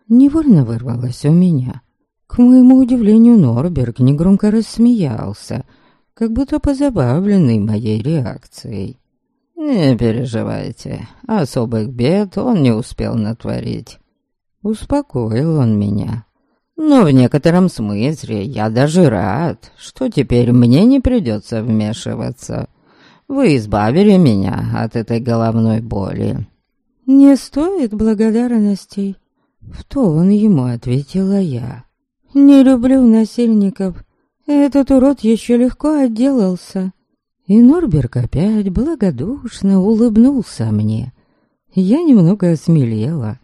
Невольно вырвалось у меня. К моему удивлению, Норберг негромко рассмеялся, как будто позабавленный моей реакцией. «Не переживайте, особых бед он не успел натворить». Успокоил он меня. Но в некотором смысле я даже рад, что теперь мне не придется вмешиваться. Вы избавили меня от этой головной боли». «Не стоит благодарностей», — в тон ему ответила я. «Не люблю насильников. Этот урод еще легко отделался». И Норберг опять благодушно улыбнулся мне. Я немного осмелела.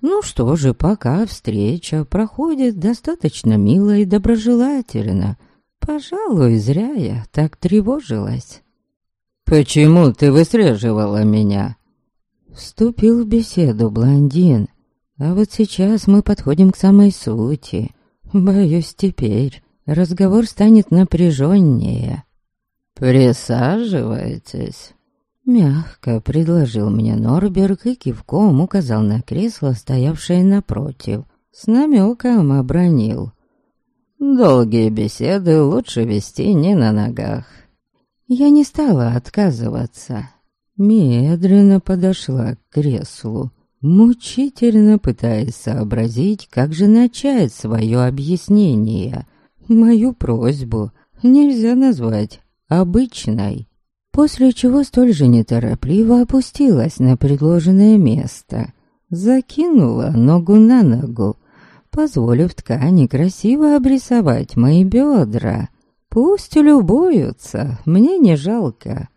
Ну что же, пока встреча проходит достаточно мило и доброжелательно. Пожалуй, зря я так тревожилась. «Почему ты выслеживала меня?» Вступил в беседу блондин. А вот сейчас мы подходим к самой сути. Боюсь, теперь разговор станет напряженнее. «Присаживайтесь», — мягко предложил мне Норберг и кивком указал на кресло, стоявшее напротив. С намеком обронил. «Долгие беседы лучше вести не на ногах». Я не стала отказываться. Медленно подошла к креслу, мучительно пытаясь сообразить, как же начать свое объяснение. Мою просьбу нельзя назвать обычной, после чего столь же неторопливо опустилась на предложенное место, закинула ногу на ногу, позволив ткани красиво обрисовать мои бедра. Пусть любуются, мне не жалко.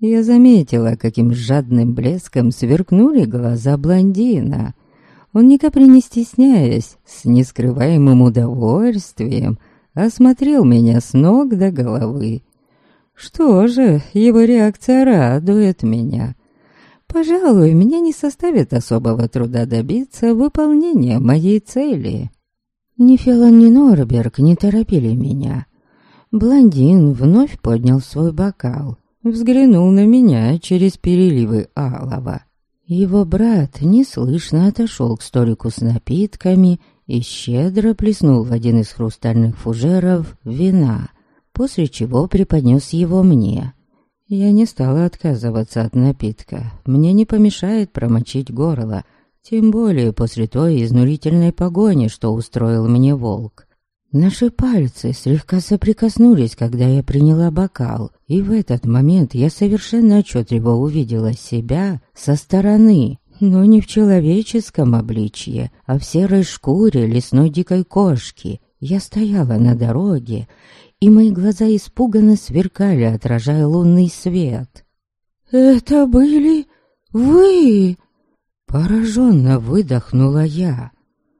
Я заметила, каким жадным блеском сверкнули глаза блондина. Он, ни капли не стесняясь, с нескрываемым удовольствием, осмотрел меня с ног до головы. Что же, его реакция радует меня. Пожалуй, мне не составит особого труда добиться выполнения моей цели. Ни Феллон, ни Норберг не торопили меня. Блондин вновь поднял свой бокал, взглянул на меня через переливы алого. Его брат неслышно отошел к столику с напитками и щедро плеснул в один из хрустальных фужеров вина — после чего преподнес его мне. Я не стала отказываться от напитка, мне не помешает промочить горло, тем более после той изнурительной погони, что устроил мне волк. Наши пальцы слегка соприкоснулись, когда я приняла бокал, и в этот момент я совершенно отчетливо увидела себя со стороны, но не в человеческом обличье, а в серой шкуре лесной дикой кошки. Я стояла на дороге и мои глаза испуганно сверкали, отражая лунный свет. «Это были вы!» Пораженно выдохнула я.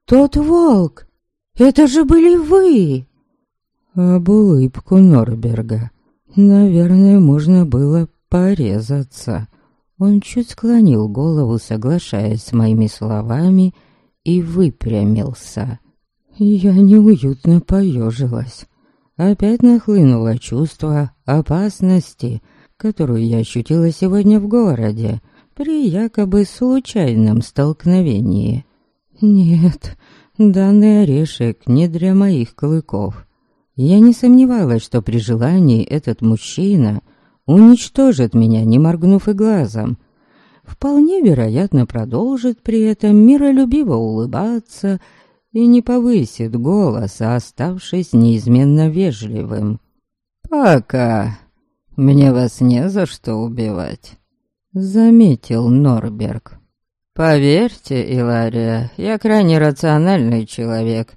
«Тот волк! Это же были вы!» Об улыбку Норберга, наверное, можно было порезаться. Он чуть склонил голову, соглашаясь с моими словами, и выпрямился. Я неуютно поежилась опять нахлынуло чувство опасности, которую я ощутила сегодня в городе, при якобы случайном столкновении. Нет, данный орешек не для моих клыков. Я не сомневалась, что при желании этот мужчина уничтожит меня, не моргнув и глазом. Вполне вероятно продолжит при этом миролюбиво улыбаться и не повысит голос, оставшись неизменно вежливым. «Пока мне вас не за что убивать», — заметил Норберг. «Поверьте, Илария, я крайне рациональный человек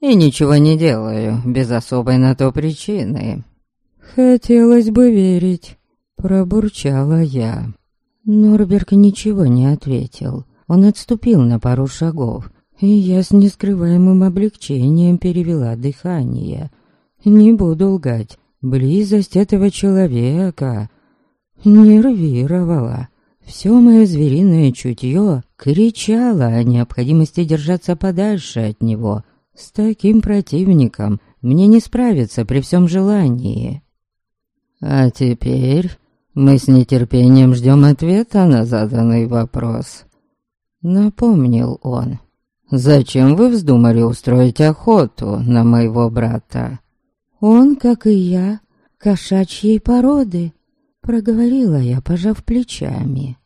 и ничего не делаю без особой на то причины». «Хотелось бы верить», — пробурчала я. Норберг ничего не ответил. Он отступил на пару шагов, и я с нескрываемым облегчением перевела дыхание. Не буду лгать, близость этого человека нервировала. Все мое звериное чутье кричало о необходимости держаться подальше от него. С таким противником мне не справиться при всем желании. А теперь мы с нетерпением ждем ответа на заданный вопрос. Напомнил он. Зачем вы вздумали устроить охоту на моего брата?» «Он, как и я, кошачьей породы», — проговорила я, пожав плечами.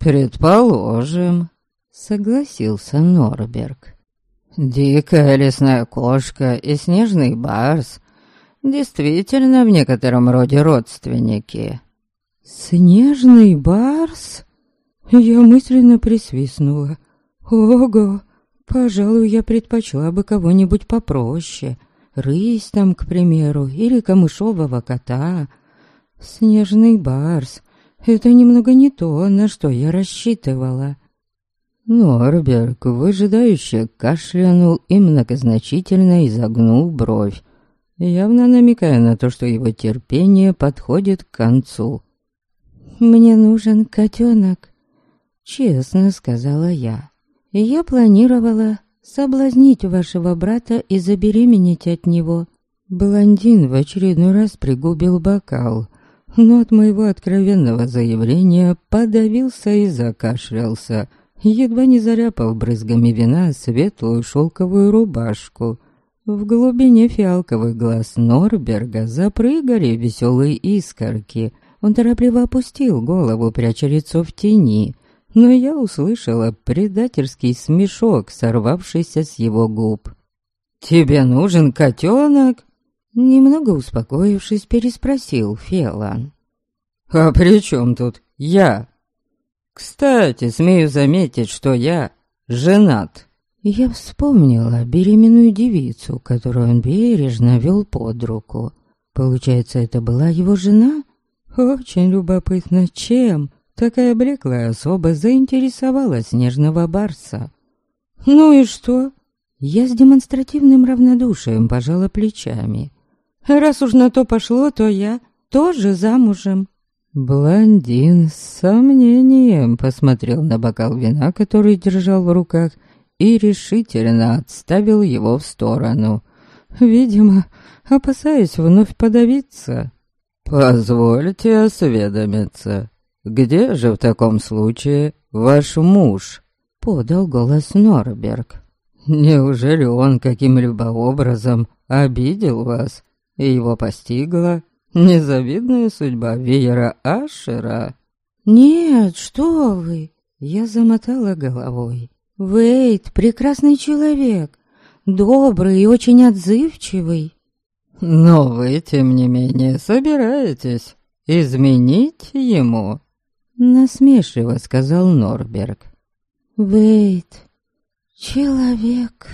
«Предположим», — согласился Норберг. «Дикая лесная кошка и снежный барс действительно в некотором роде родственники». «Снежный барс?» Я мысленно присвистнула. «Ого!» Пожалуй, я предпочла бы кого-нибудь попроще. Рысь там, к примеру, или камышового кота. Снежный барс — это немного не то, на что я рассчитывала. Норберг выжидающе кашлянул и многозначительно изогнул бровь, явно намекая на то, что его терпение подходит к концу. «Мне нужен котенок», Честно сказала я. Я планировала соблазнить вашего брата и забеременеть от него. Блондин в очередной раз пригубил бокал, но от моего откровенного заявления подавился и закашлялся, едва не заряпал брызгами вина светлую шелковую рубашку. В глубине фиалковых глаз Норберга запрыгали веселые искорки. Он торопливо опустил голову, пряча лицо в тени, но я услышала предательский смешок, сорвавшийся с его губ. «Тебе нужен котенок?» Немного успокоившись, переспросил Фелан. «А при чем тут я?» «Кстати, смею заметить, что я женат». Я вспомнила беременную девицу, которую он бережно вел под руку. Получается, это была его жена? Очень любопытно, чем такая блеклая особа заинтересовалась нежного барса. Ну и что? Я с демонстративным равнодушием пожала плечами. Раз уж на то пошло, то я тоже замужем. Блондин с сомнением посмотрел на бокал вина, который держал в руках, и решительно отставил его в сторону. Видимо, опасаясь вновь подавиться. «Позвольте осведомиться, где же в таком случае ваш муж?» Подал голос Норберг. «Неужели он каким-либо образом обидел вас, и его постигла незавидная судьба веера Ашера?» «Нет, что вы!» Я замотала головой. Вейт — прекрасный человек, добрый и очень отзывчивый. Но вы, тем не менее, собираетесь изменить ему? Насмешливо сказал Норберг. Вейт, человек,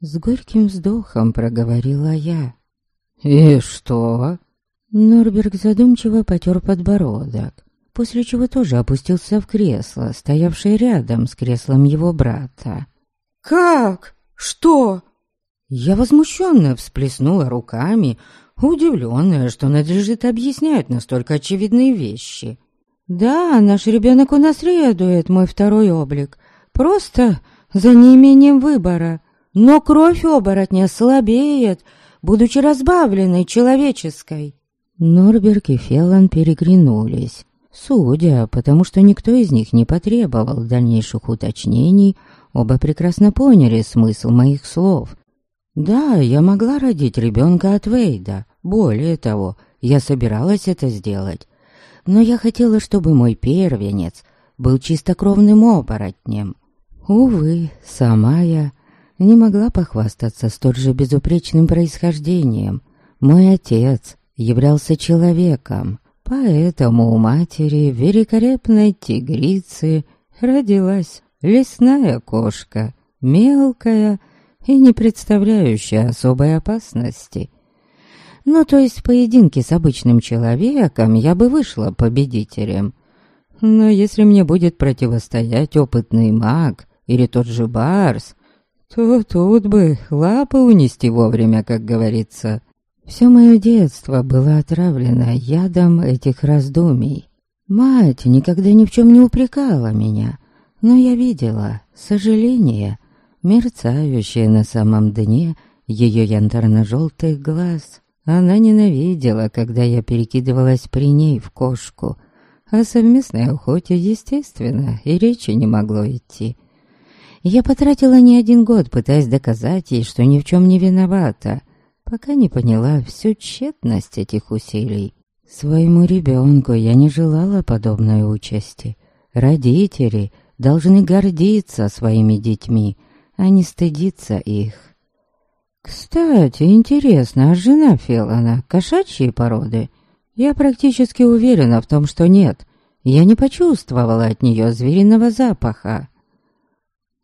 с горьким вздохом проговорила я. И что? Норберг задумчиво потер подбородок после чего тоже опустился в кресло, стоявшее рядом с креслом его брата. «Как? Что?» Я возмущенно всплеснула руками, удивленная, что надлежит объяснять настолько очевидные вещи. «Да, наш ребенок унаследует мой второй облик, просто за неимением выбора, но кровь оборотня слабеет, будучи разбавленной человеческой». Норберг и Феллон переглянулись. Судя, потому что никто из них не потребовал дальнейших уточнений, оба прекрасно поняли смысл моих слов. Да, я могла родить ребенка от Вейда, более того, я собиралась это сделать. Но я хотела, чтобы мой первенец был чистокровным оборотнем. Увы, сама я не могла похвастаться столь же безупречным происхождением. Мой отец являлся человеком, Поэтому у матери великолепной тигрицы родилась лесная кошка, мелкая и не представляющая особой опасности. Ну, то есть в поединке с обычным человеком я бы вышла победителем. Но если мне будет противостоять опытный маг или тот же Барс, то тут бы лапы унести вовремя, как говорится. Все мое детство было отравлено ядом этих раздумий. Мать никогда ни в чем не упрекала меня, но я видела сожаление, мерцающее на самом дне ее янтарно-желтых глаз. Она ненавидела, когда я перекидывалась при ней в кошку. О совместной охоте, естественно, и речи не могло идти. Я потратила не один год, пытаясь доказать ей, что ни в чем не виновата пока не поняла всю тщетность этих усилий. Своему ребенку я не желала подобной участи. Родители должны гордиться своими детьми, а не стыдиться их. Кстати, интересно, а жена Феллона кошачьей породы? Я практически уверена в том, что нет. Я не почувствовала от нее звериного запаха.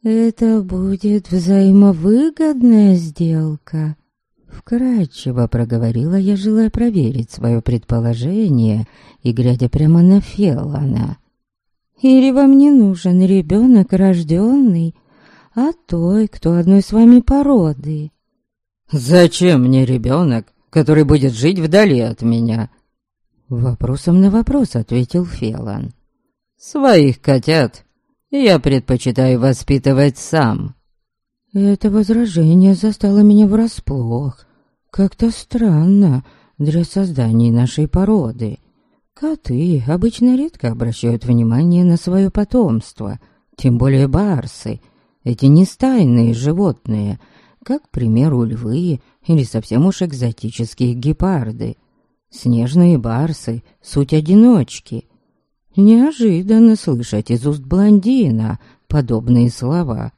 Это будет взаимовыгодная сделка, Вкратчиво проговорила я, желая проверить свое предположение и глядя прямо на Феллана. «Или вам не нужен ребенок, рожденный, а той, кто одной с вами породы?» «Зачем мне ребенок, который будет жить вдали от меня?» Вопросом на вопрос ответил Фелан. «Своих котят Я предпочитаю воспитывать сам». Это возражение застало меня врасплох. Как-то странно для созданий нашей породы. Коты обычно редко обращают внимание на свое потомство, тем более барсы, эти нестайные животные, как, к примеру, львы или совсем уж экзотические гепарды. Снежные барсы — суть одиночки. Неожиданно слышать из уст блондина подобные слова.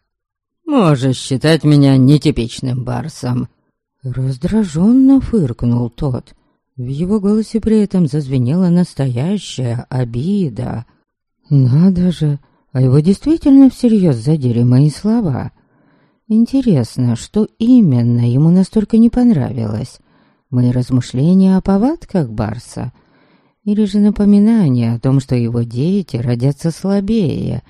«Можешь считать меня нетипичным барсом», — раздраженно фыркнул тот. В его голосе при этом зазвенела настоящая обида. «Надо же, а его действительно всерьез задели мои слова. Интересно, что именно ему настолько не понравилось? Мои размышления о повадках Барса? Или же напоминание о том, что его дети родятся слабее,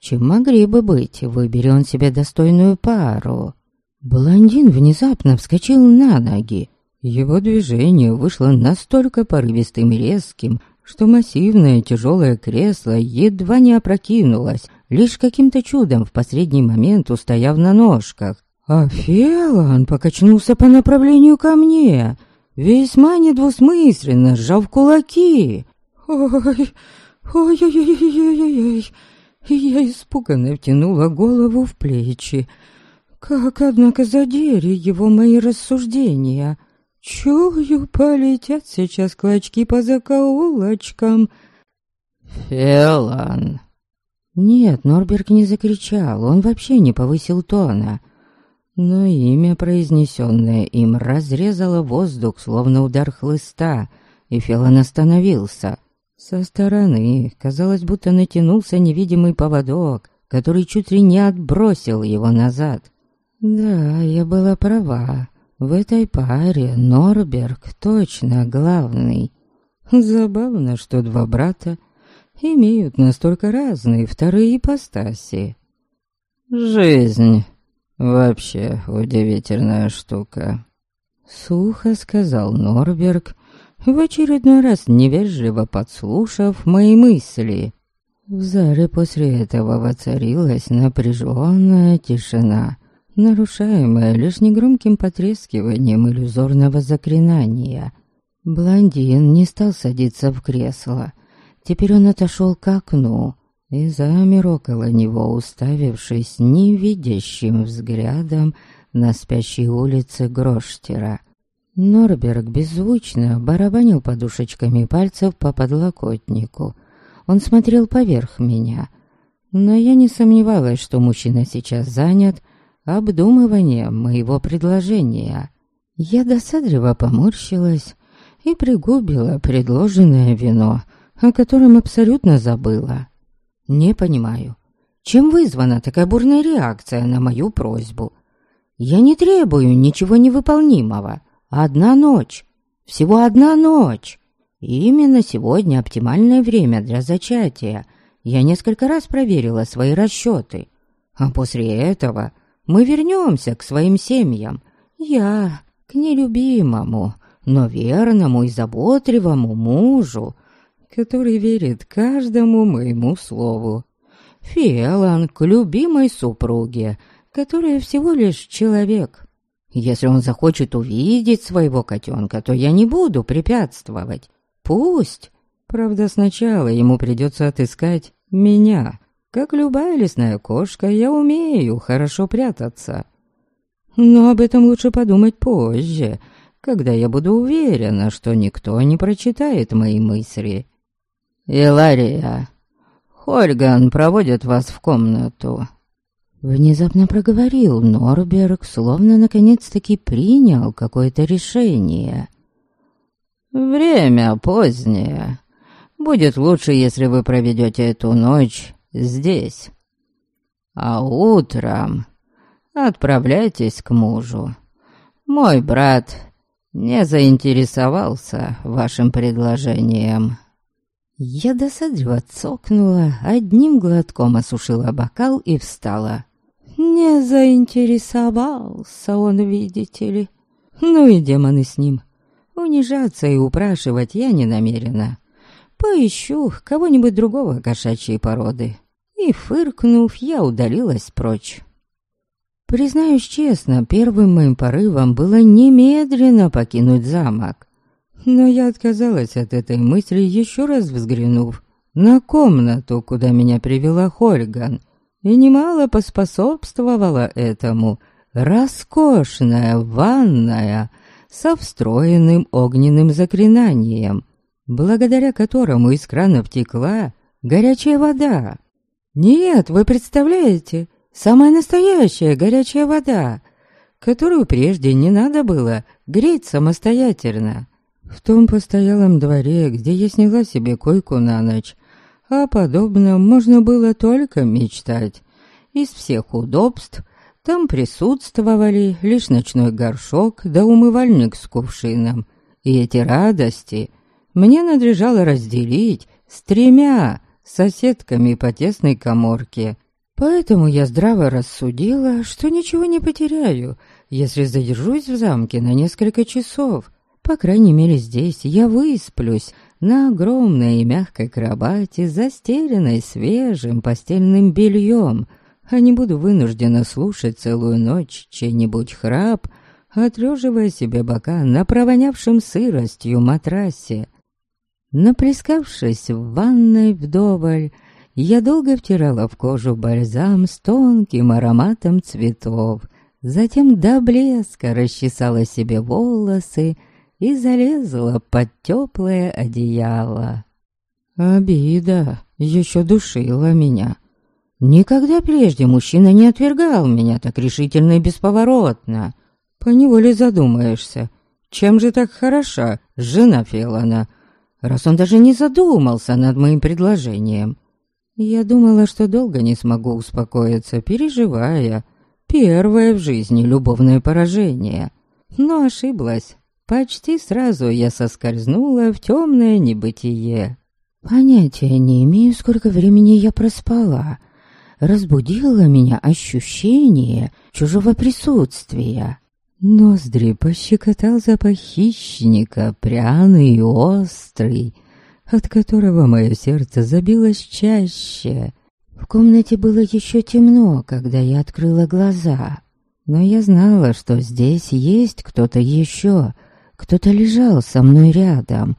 чем могли бы быть, выбери он себе достойную пару? Блондин внезапно вскочил на ноги. Его движение вышло настолько порывистым и резким, что массивное тяжелое кресло едва не опрокинулось, лишь каким-то чудом в последний момент устояв на ножках. А Фелан покачнулся по направлению ко мне, весьма недвусмысленно сжав кулаки. «Ой, ой-ой-ой-ой-ой-ой!» Я испуганно втянула голову в плечи. Как, однако, задели его мои рассуждения. Чую, полетят сейчас клочки по закоулочкам. «Фелан!» Нет, Норберг не закричал, он вообще не повысил тона. Но имя, произнесенное им, разрезало воздух, словно удар хлыста, и Фелан остановился. Со стороны казалось, будто натянулся невидимый поводок, который чуть ли не отбросил его назад. Да, я была права. В этой паре Норберг точно главный. Забавно, что два брата имеют настолько разные вторые ипостаси. «Жизнь вообще удивительная штука», — сухо сказал Норберг, в очередной раз невежливо подслушав мои мысли. В зале после этого воцарилась напряженная тишина, нарушаемая лишь негромким потрескиванием иллюзорного заклинания. Блондин не стал садиться в кресло. Теперь он отошел к окну и замер около него, уставившись невидящим взглядом на спящей улице Гроштера. Норберг беззвучно барабанил подушечками пальцев по подлокотнику. Он смотрел поверх меня, но я не сомневалась, что мужчина сейчас занят обдумыванием моего предложения. Я досадливо поморщилась и пригубила предложенное вино, о котором абсолютно забыла. Не понимаю, чем вызвана такая бурная реакция на мою просьбу? Я не требую ничего невыполнимого. Одна ночь. Всего одна ночь. И именно сегодня оптимальное время для зачатия. Я несколько раз проверила свои расчеты. А после этого мы вернемся к своим семьям. Я к нелюбимому, но верному и заботливому мужу, который верит каждому моему слову. Фиэлан к любимой супруге, которая всего лишь человек, если он захочет увидеть своего котенка, то я не буду препятствовать. Пусть. Правда, сначала ему придется отыскать меня. Как любая лесная кошка, я умею хорошо прятаться. Но об этом лучше подумать позже, когда я буду уверена, что никто не прочитает мои мысли. «Илария, Хольган проводит вас в комнату», Внезапно проговорил Норберг, словно наконец-таки принял какое-то решение. «Время позднее. Будет лучше, если вы проведете эту ночь здесь. А утром отправляйтесь к мужу. Мой брат не заинтересовался вашим предложением». Я досадливо цокнула, одним глотком осушила бокал и встала. Не заинтересовался он, видите ли. Ну и демоны с ним. Унижаться и упрашивать я не намерена. Поищу кого-нибудь другого кошачьей породы. И, фыркнув, я удалилась прочь. Признаюсь честно, первым моим порывом было немедленно покинуть замок. Но я отказалась от этой мысли, еще раз взглянув на комнату, куда меня привела Хольган, и немало поспособствовала этому роскошная ванная со встроенным огненным заклинанием, благодаря которому из кранов текла горячая вода. Нет, вы представляете, самая настоящая горячая вода, которую прежде не надо было греть самостоятельно. В том постоялом дворе, где я сняла себе койку на ночь, о подобном можно было только мечтать. Из всех удобств там присутствовали лишь ночной горшок да умывальник с кувшином. И эти радости мне надлежало разделить с тремя соседками по тесной коморке. Поэтому я здраво рассудила, что ничего не потеряю, если задержусь в замке на несколько часов. По крайней мере, здесь я высплюсь на огромной и мягкой кровати, застеленной свежим постельным бельем, а не буду вынуждена слушать целую ночь чей-нибудь храп, отреживая себе бока на провонявшем сыростью матрасе. Наплескавшись в ванной вдоволь, я долго втирала в кожу бальзам с тонким ароматом цветов, затем до блеска расчесала себе волосы и залезла под теплое одеяло. Обида еще душила меня. Никогда прежде мужчина не отвергал меня так решительно и бесповоротно. Поневоле задумаешься, чем же так хороша жена Фелана, раз он даже не задумался над моим предложением. Я думала, что долго не смогу успокоиться, переживая первое в жизни любовное поражение. Но ошиблась. Почти сразу я соскользнула в темное небытие. Понятия не имею, сколько времени я проспала. Разбудило меня ощущение чужого присутствия. Ноздри пощекотал запах хищника, пряный и острый, от которого мое сердце забилось чаще. В комнате было еще темно, когда я открыла глаза, но я знала, что здесь есть кто-то еще, кто-то лежал со мной рядом,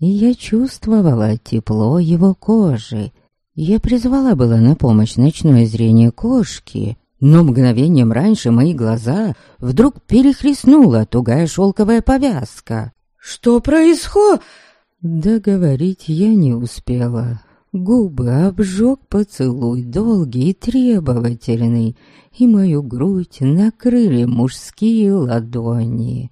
и я чувствовала тепло его кожи. Я призвала было на помощь ночное зрение кошки, но мгновением раньше мои глаза вдруг перехлестнула тугая шелковая повязка. «Что происходит?» Договорить я не успела. Губы обжег поцелуй долгий и требовательный, и мою грудь накрыли мужские ладони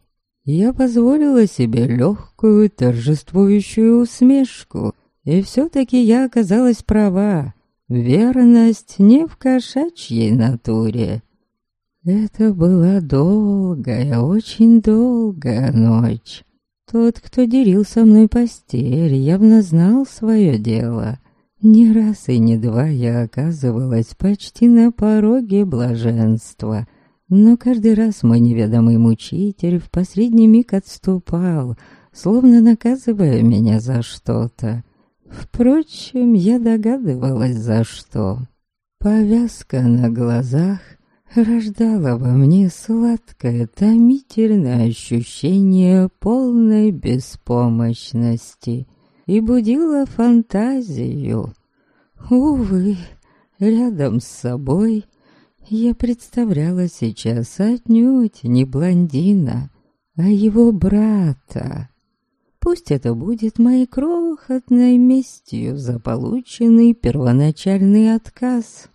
я позволила себе легкую торжествующую усмешку, и все-таки я оказалась права. Верность не в кошачьей натуре. Это была долгая, очень долгая ночь. Тот, кто делил со мной постель, явно знал свое дело. Не раз и не два я оказывалась почти на пороге блаженства — но каждый раз мой неведомый мучитель в последний миг отступал, словно наказывая меня за что-то. Впрочем, я догадывалась, за что. Повязка на глазах рождала во мне сладкое, томительное ощущение полной беспомощности и будила фантазию. Увы, рядом с собой — я представляла сейчас отнюдь не блондина, а его брата. Пусть это будет моей крохотной местью за полученный первоначальный отказ.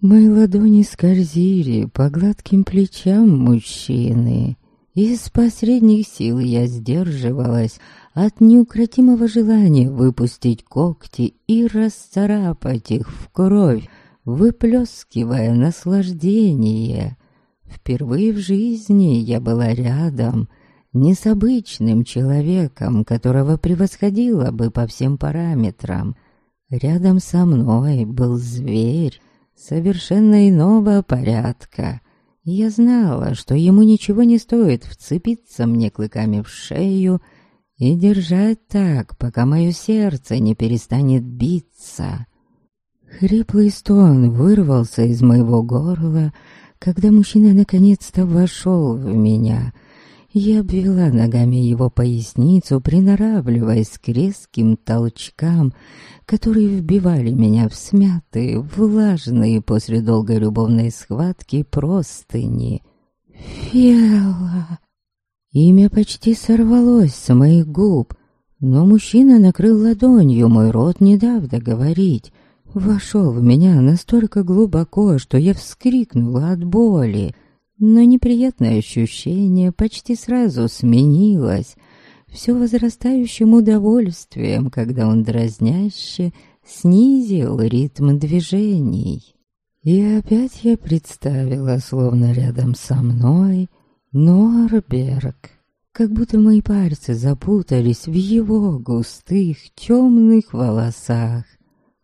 Мои ладони скользили по гладким плечам мужчины. Из последних сил я сдерживалась от неукротимого желания выпустить когти и расцарапать их в кровь, выплескивая наслаждение. Впервые в жизни я была рядом, не с обычным человеком, которого превосходила бы по всем параметрам. Рядом со мной был зверь совершенно иного порядка. Я знала, что ему ничего не стоит вцепиться мне клыками в шею и держать так, пока мое сердце не перестанет биться. Хриплый стон вырвался из моего горла, когда мужчина наконец-то вошел в меня. Я обвела ногами его поясницу, приноравливаясь к резким толчкам, которые вбивали меня в смятые, влажные после долгой любовной схватки простыни. Фела! Имя почти сорвалось с моих губ, но мужчина накрыл ладонью мой рот, не дав договорить. Вошел в меня настолько глубоко, что я вскрикнула от боли. Но неприятное ощущение почти сразу сменилось все возрастающим удовольствием, когда он дразняще снизил ритм движений. И опять я представила, словно рядом со мной, Норберг, как будто мои пальцы запутались в его густых темных волосах.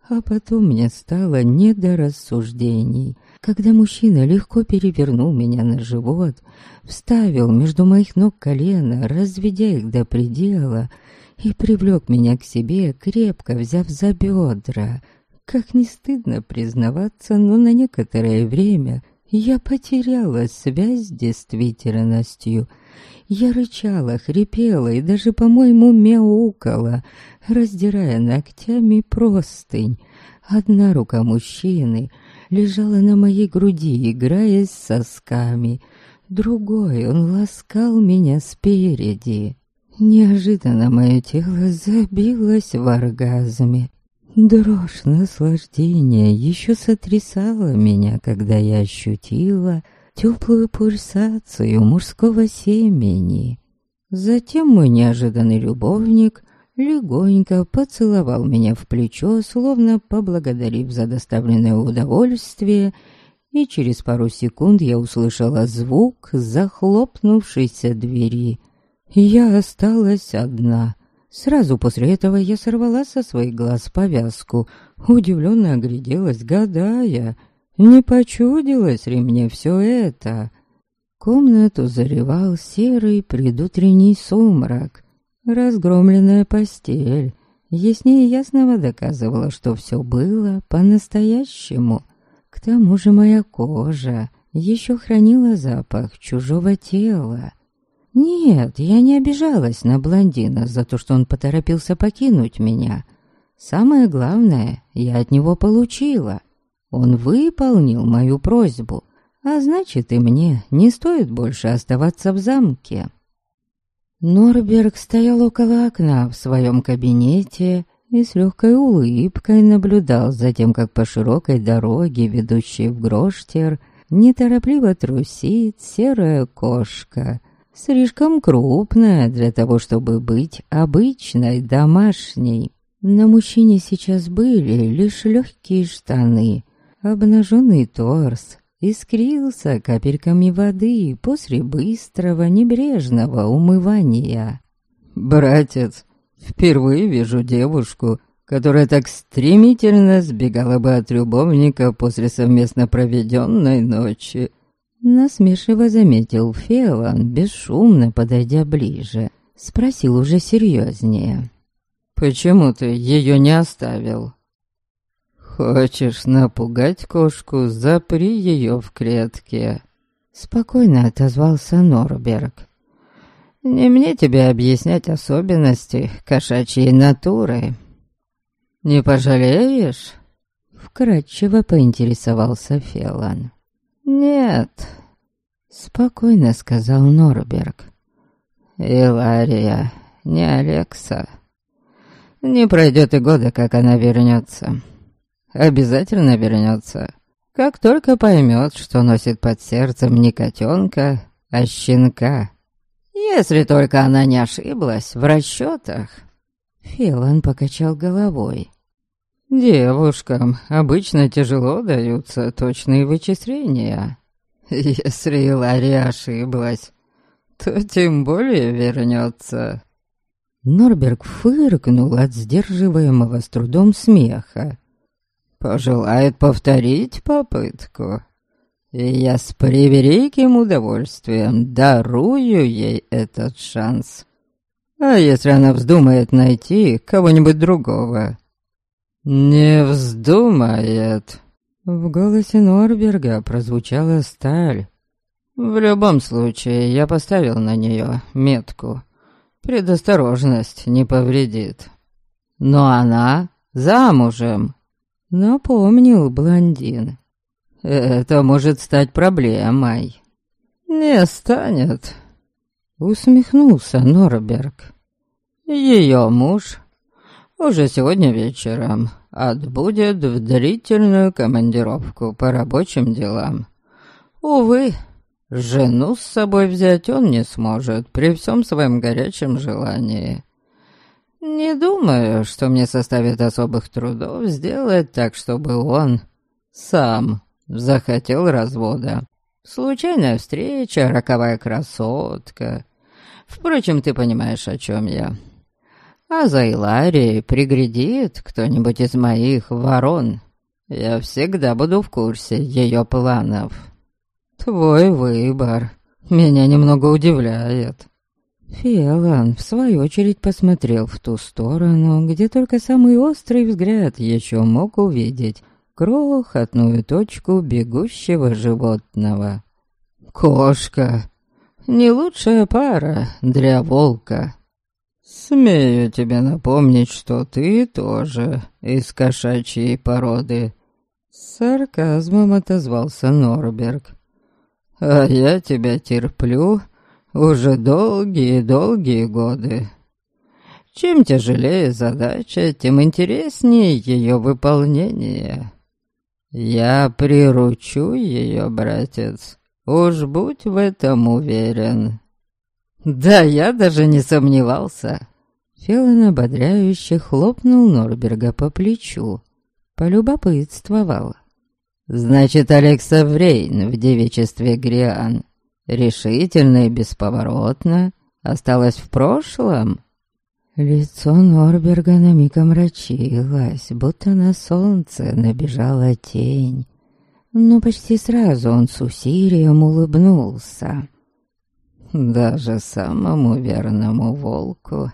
А потом мне стало не до рассуждений, когда мужчина легко перевернул меня на живот, вставил между моих ног колено, разведя их до предела, и привлек меня к себе, крепко взяв за бедра. Как не стыдно признаваться, но на некоторое время я потеряла связь с действительностью — я рычала, хрипела и даже, по-моему, мяукала, раздирая ногтями простынь. Одна рука мужчины лежала на моей груди, играя с сосками. Другой он ласкал меня спереди. Неожиданно мое тело забилось в оргазме. Дрожь наслаждения еще сотрясала меня, когда я ощутила, теплую пульсацию мужского семени. Затем мой неожиданный любовник легонько поцеловал меня в плечо, словно поблагодарив за доставленное удовольствие, и через пару секунд я услышала звук захлопнувшейся двери. Я осталась одна. Сразу после этого я сорвала со своих глаз повязку, удивленно огляделась, гадая — не почудилось ли мне все это? Комнату заревал серый предутренний сумрак. Разгромленная постель яснее ясного доказывала, что все было по-настоящему. К тому же моя кожа еще хранила запах чужого тела. Нет, я не обижалась на блондина за то, что он поторопился покинуть меня. Самое главное, я от него получила — он выполнил мою просьбу, а значит и мне не стоит больше оставаться в замке. Норберг стоял около окна в своем кабинете и с легкой улыбкой наблюдал за тем, как по широкой дороге, ведущей в Гроштер, неторопливо трусит серая кошка, слишком крупная для того, чтобы быть обычной домашней. На мужчине сейчас были лишь легкие штаны, Обнаженный торс искрился капельками воды после быстрого небрежного умывания. «Братец, впервые вижу девушку, которая так стремительно сбегала бы от любовника после совместно проведенной ночи». Насмешиво заметил Фелан, бесшумно подойдя ближе. Спросил уже серьезнее. «Почему ты ее не оставил?» «Хочешь напугать кошку, запри ее в клетке», — спокойно отозвался Норберг. «Не мне тебе объяснять особенности кошачьей натуры». «Не пожалеешь?» — вкратчиво поинтересовался Фелан. «Нет», — спокойно сказал Норберг. «Илария, не Алекса. Не пройдет и года, как она вернется» обязательно вернется. Как только поймет, что носит под сердцем не котенка, а щенка. Если только она не ошиблась в расчетах. Филан покачал головой. Девушкам обычно тяжело даются точные вычисления. Если Ларри ошиблась, то тем более вернется. Норберг фыркнул от сдерживаемого с трудом смеха пожелает повторить попытку, и я с превеликим удовольствием дарую ей этот шанс. А если она вздумает найти кого-нибудь другого? «Не вздумает!» В голосе Норберга прозвучала сталь. «В любом случае, я поставил на нее метку. Предосторожность не повредит. Но она замужем!» Напомнил блондин. «Это может стать проблемой». «Не станет», — усмехнулся Норберг. «Ее муж уже сегодня вечером отбудет в длительную командировку по рабочим делам. Увы, жену с собой взять он не сможет при всем своем горячем желании. Не думаю, что мне составит особых трудов сделать так, чтобы он сам захотел развода. Случайная встреча, роковая красотка. Впрочем, ты понимаешь, о чем я. А за Иларией приглядит кто-нибудь из моих ворон. Я всегда буду в курсе ее планов. Твой выбор меня немного удивляет. Фиалан, в свою очередь, посмотрел в ту сторону, где только самый острый взгляд еще мог увидеть крохотную точку бегущего животного. «Кошка! Не лучшая пара для волка!» «Смею тебе напомнить, что ты тоже из кошачьей породы», — сарказмом отозвался Норберг. «А я тебя терплю уже долгие-долгие годы. Чем тяжелее задача, тем интереснее ее выполнение. Я приручу ее, братец, уж будь в этом уверен». Да, я даже не сомневался. Феллон ободряюще хлопнул Норберга по плечу. Полюбопытствовал. Значит, Алекса Врейн в девичестве Гриан решительно и бесповоротно осталась в прошлом? Лицо Норберга на миг омрачилось, будто на солнце набежала тень. Но почти сразу он с усилием улыбнулся. Даже самому верному волку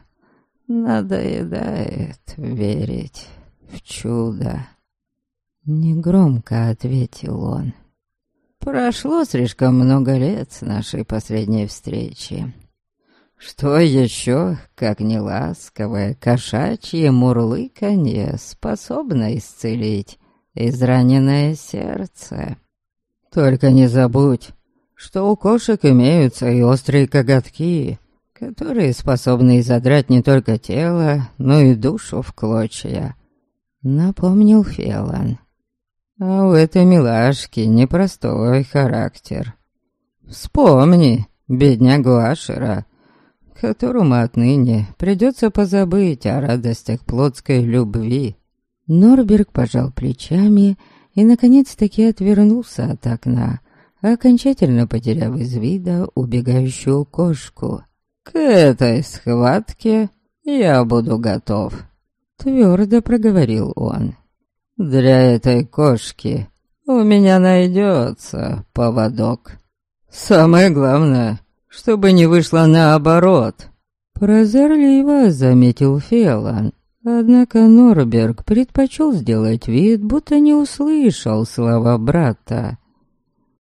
надоедает верить в чудо. Негромко ответил он. Прошло слишком много лет с нашей последней встречи. Что еще, как неласковое кошачье мурлыканье, способно исцелить израненное сердце? Только не забудь, что у кошек имеются и острые коготки, которые способны изодрать не только тело, но и душу в клочья. Напомнил Фелан. А у этой милашки непростой характер. Вспомни беднягу Ашера, которому отныне придется позабыть о радостях плотской любви. Норберг пожал плечами и, наконец-таки, отвернулся от окна, окончательно потеряв из вида убегающую кошку. «К этой схватке я буду готов», — твердо проговорил он. «Для этой кошки у меня найдется поводок. Самое главное, чтобы не вышло наоборот». Прозорливо заметил Фелан. Однако Норберг предпочел сделать вид, будто не услышал слова брата.